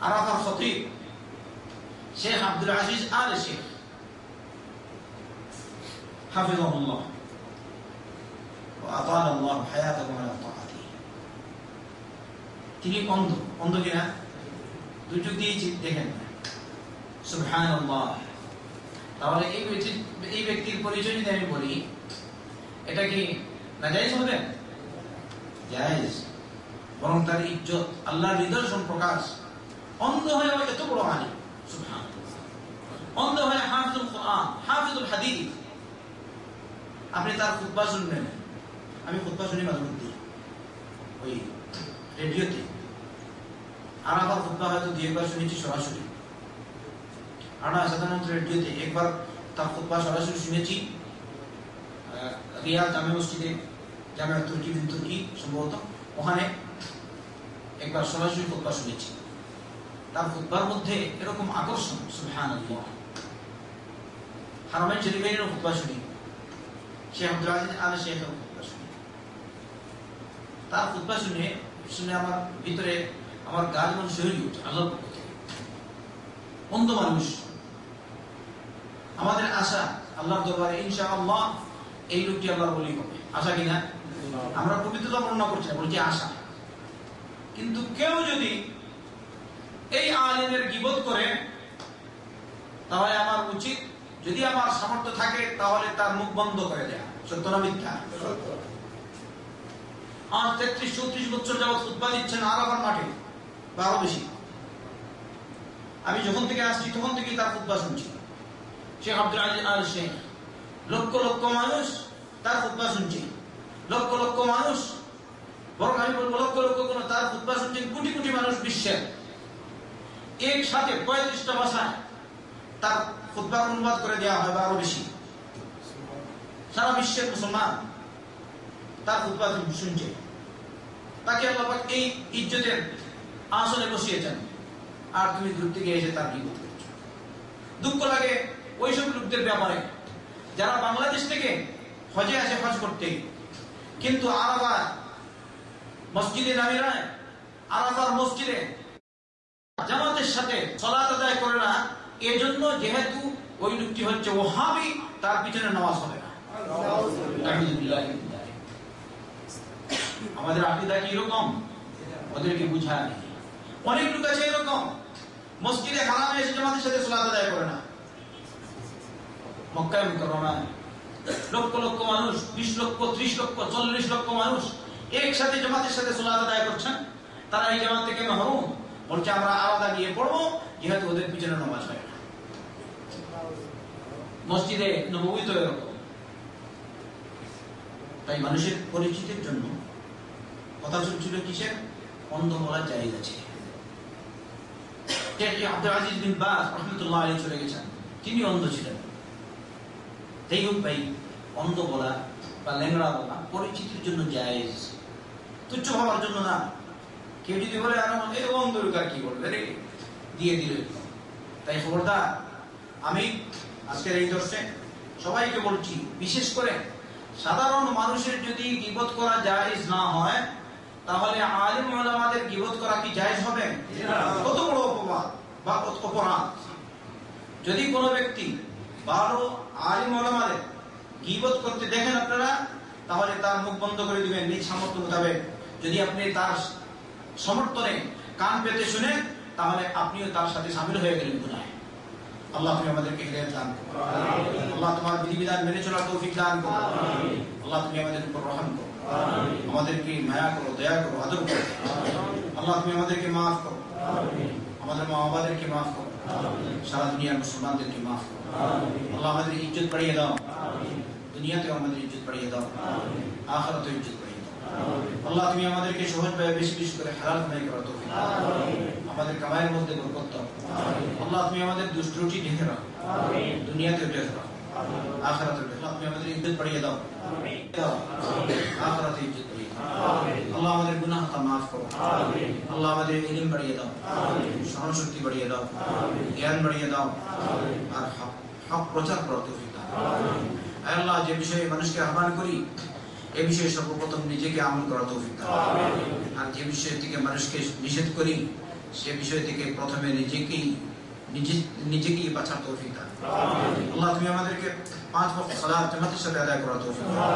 আরাফার খতিব শেখ আব্দুল আজিজ আর শেখ। হাফিজ وأطال الله حياته على طاعته তিনি অন্ধ অন্ধ কিনা দুই চোখ দিয়ে দেখেন সুবহান তাহলে এই ব্যক্তি এই ব্যক্তির পরিচয় যদি আমি বলি এটা কি না জায়েজ হবে জায়েজ বরং তার ইজ্জত আল্লাহর নিদর্শন প্রকাশ অন্ধ হয়ে এত বড় আলিম সুবহান অন্ধ হয়ে হাফিজুল কোরআন হাফিজুল হাদিস আপনি তার খুতবা শুনবেন আমি খুতবা শুনি মাঝে মধ্যে। ওই রেডিওতে। আর আমার খুতবা হয়তো দুই একবার শুনেছি সরাসরি। আমরা সাধারণত রেডিওতে একবার তার খুতবা সরাসরি শুনেছি। রিয়াদ জামে মসজিদে, জামে তুর্কি বিন তুর্কি সম্ভবত। ওখানে একবার সরাসরি খুতবা শুনেছি। তার খুতবার মধ্যে এরকম আকর্ষণ সুবহান হারামাইন শরীফের খুতবা শুনি। শেখ আব্দুল আজিজ আল শেখের তার খুতবা শুনে শুনে আমার ভিতরে আমার গা যেমন শরীর উঠে। থেকে অন্ধ মানুষ, আমাদের আশা আল্লাহর দরবারে ইনশা আল্লাহ এই লোকটি আল্লাহর বলি হবে। আশা কিনা আমরা পবিত্রতা বর্ণনা করছি না, বলছি আশা। কিন্তু কেউ যদি এই আলিমের গিবত করে, তাহলে আমার উচিত, যদি আমার সামর্থ্য থাকে, তাহলে তার মুখ বন্ধ করে দেয়া। সত্য না মিথ্যা? আজ তেত্রিশ, চৌত্রিশ বছর যাবৎ উৎপাদ দিচ্ছেন আরাফার মাঠে আরও বেশি আমি যখন থেকে আসছি, তখন থেকেই তার খুতবা শুনছি। শেখ আব্দুল আল শেখ, লক্ষ লক্ষ মানুষ তার খুতবা শুনছে। লক্ষ লক্ষ মানুষ, বরং আমি বলব লক্ষ লক্ষ তার খুতবা শুনছেন কোটি কোটি মানুষ বিশ্বের একসাথে পঁয়ত্রিশটা ভাষায় তার খুতবা অনুবাদ করে দেওয়া হয় আরও বেশি সারা বিশ্বের মুসলমান। তার খুতবা শুনছে তাকে আল্লাহ এই ইজ্জতের আসনে বসিয়েছেন। আর তুমি দূর থেকে এসে তার বিপদ করছ দুঃখ লাগে ওইসব লোকদের ব্যাপারে। যারা বাংলাদেশ থেকে হজে আসে হজ করতে। কিন্তু আরাফার মসজিদে নামিরায় আরাফার মসজিদে জামাতের সাথে সলাত আদায় করে না এজন্য যেহেতু ওই লোকটি হচ্ছে ওহাবি তার পিছনে নামাজ হবে না। আমাদের আকিদা কি এরকম? ওদেরকে বুঝা নেই অনেক লোক আছে এরকম। মসজিদে হারামে এসে জামাতের সাথে সলাত আদায় করে না। মক্কায় লক্ষ লক্ষ মানুষ, বিশ লক্ষ, ত্রিশ লক্ষ, চল্লিশ লক্ষ মানুষ একসাথে সাথে আদায় করছেন। তারা এই জামাত থেকে মাহরুম। বলছে, আমরা আলাদা গিয়ে পড়ব, যেহেতু ওদের পিছনে নামাজ হয় না। মসজিদে নবী এরকম। তাই মানুষের পরিচিতির জন্য কথা চলছিল কিসের? অন্ধ বলার জায়গা আছে তিনি অন্ধ ছিলেন। হোক ভাই, অন্ধ বলা বা বলা পরিচিতির জন্য জায়েজ। তুচ্ছ ভাবার জন্য না। কেউ যদি বলে এই অন্ধ লোক আর কি বলবে রে? দিয়ে দিল তাই খবরদার, আমি আজকের এই দর্শে সবাইকে বলছি, বিশেষ করে সাধারণ মানুষের যদি বিপদ করা জায়েজ না হয় তাহলে আলিম ওলামাদের গিবত করা কি জায়েজ হবে? কত বড় অপবাদ বা অপরাধ? যদি কোনো ব্যক্তি ভালো আলিম ওলামাদের গিবত করতে দেখেন আপনারা তাহলে তার মুখ বন্ধ করে দিবেন নিজ সামর্থ্য মোতাবেক। যদি আপনি তার সমর্থনে কান পেতে শুনেন তাহলে আপনিও তার সাথে সামিল হয়ে গেলেন গুনায়। আল্লাহ তুমি আমাদেরকে হৃদয় দান করো। আল্লাহ তোমার বিধিবিধান মেনে চলার তৌফিক দান করো। আল্লাহ তুমি আমাদের উপর রহম করো। আমাদেরকে মায়া করো দয়া করো আদর করো আল্লাহ তুমি আমাদেরকে মাফ করো আমাদের মা বাবাদেরকে মাফ করো সারা দুনিয়ার মুসলমানদেরকে মাফ করো আল্লাহ আমাদের ইজ্জত বাড়িয়ে দাও দুনিয়াতেও আমাদের ইজ্জত বাড়িয়ে দাও আখরাতেও ইজ্জত বাড়িয়ে দাও আল্লাহ তুমি আমাদেরকে সহজভাবে বেশি বেশি করে হালাল কামাই করা তৌফিক আমাদের কামাইয়ের মধ্যে বরকত দাও আল্লাহ তুমি আমাদের দুষ্টরুটি ঢেকে রাখো দুনিয়াতেও ঢেকে রাখো আখিরাতের আল্লাহ তুমি আমাদের ইজ্জত বাড়িয়ে দাও যে বিষয়ে মানুষকে আহ্বান করি, এ বিষয়ে সর্বপ্রথম নিজেকে আমল করা তৌফিক আর যে বিষয় থেকে মানুষকে নিষেধ করি, সে বিষয় থেকে প্রথমে নিজেকেই, নিজে, নিজেকেই বাঁচার তৌফিক আল্লাহ তুমি আমাদেরকে পাঁচ বক্ত সালাত জামাতের সাথে আদায় করার তৌফিক দাও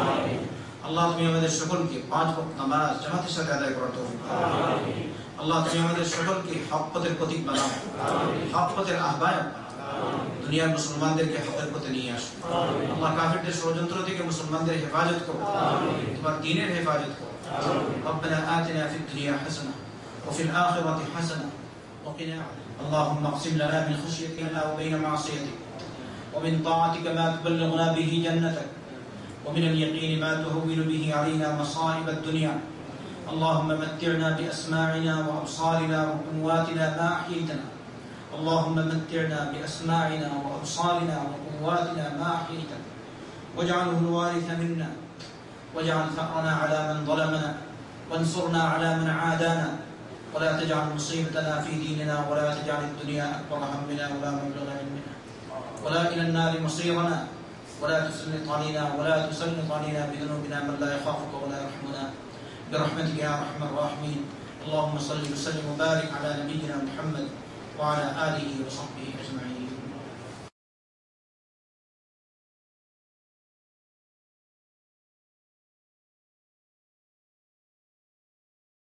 আল্লাহ তুমি আমাদের সকলকে পাঁচ বক্ত নামাজ জামাতের সাথে আদায় করার তৌফিক দাও আল্লাহ তুমি আমাদের সকলকে হক পথের প্রতীক বানাও হক পথের আহ্বায়ক বানাও। দুনিয়ার মুসলমানদেরকে হকের পথে নিয়ে আসো আল্লাহ কাফিরদের ষড়যন্ত্র থেকে মুসলমানদের হেফাজত করো তোমার দিনের হেফাজত করো ربنا آتنا في الدنيا حسنة وفي الآخرة حسنة وقنا اللهم اقسم لنا من خشيتك ما وبين معصيتك ومن طاعتك ما تبلغنا به جنتك ومن اليقين ما تهون به علينا مصائب الدنيا. اللهم متعنا بأسماعنا وأبصارنا وقواتنا ما أحييتنا. اللهم متعنا بأسماعنا وأبصارنا وقواتنا ما أحييتنا. واجعله الوارث منا. واجعل ثأرنا على من ظلمنا. وانصرنا على من عادانا. ولا تجعل مصيبتنا في ديننا ولا تجعل الدنيا أكبر همنا ولا مبلغ علمنا. ولا إلى النار مصيرنا ولا تسلط علينا ولا تسلط علينا بذنوبنا من لا يخافك ولا يرحمنا. برحمتك يا أرحم الراحمين. اللهم صل وسلم وبارك على نبينا محمد وعلى آله وصحبه أجمعين.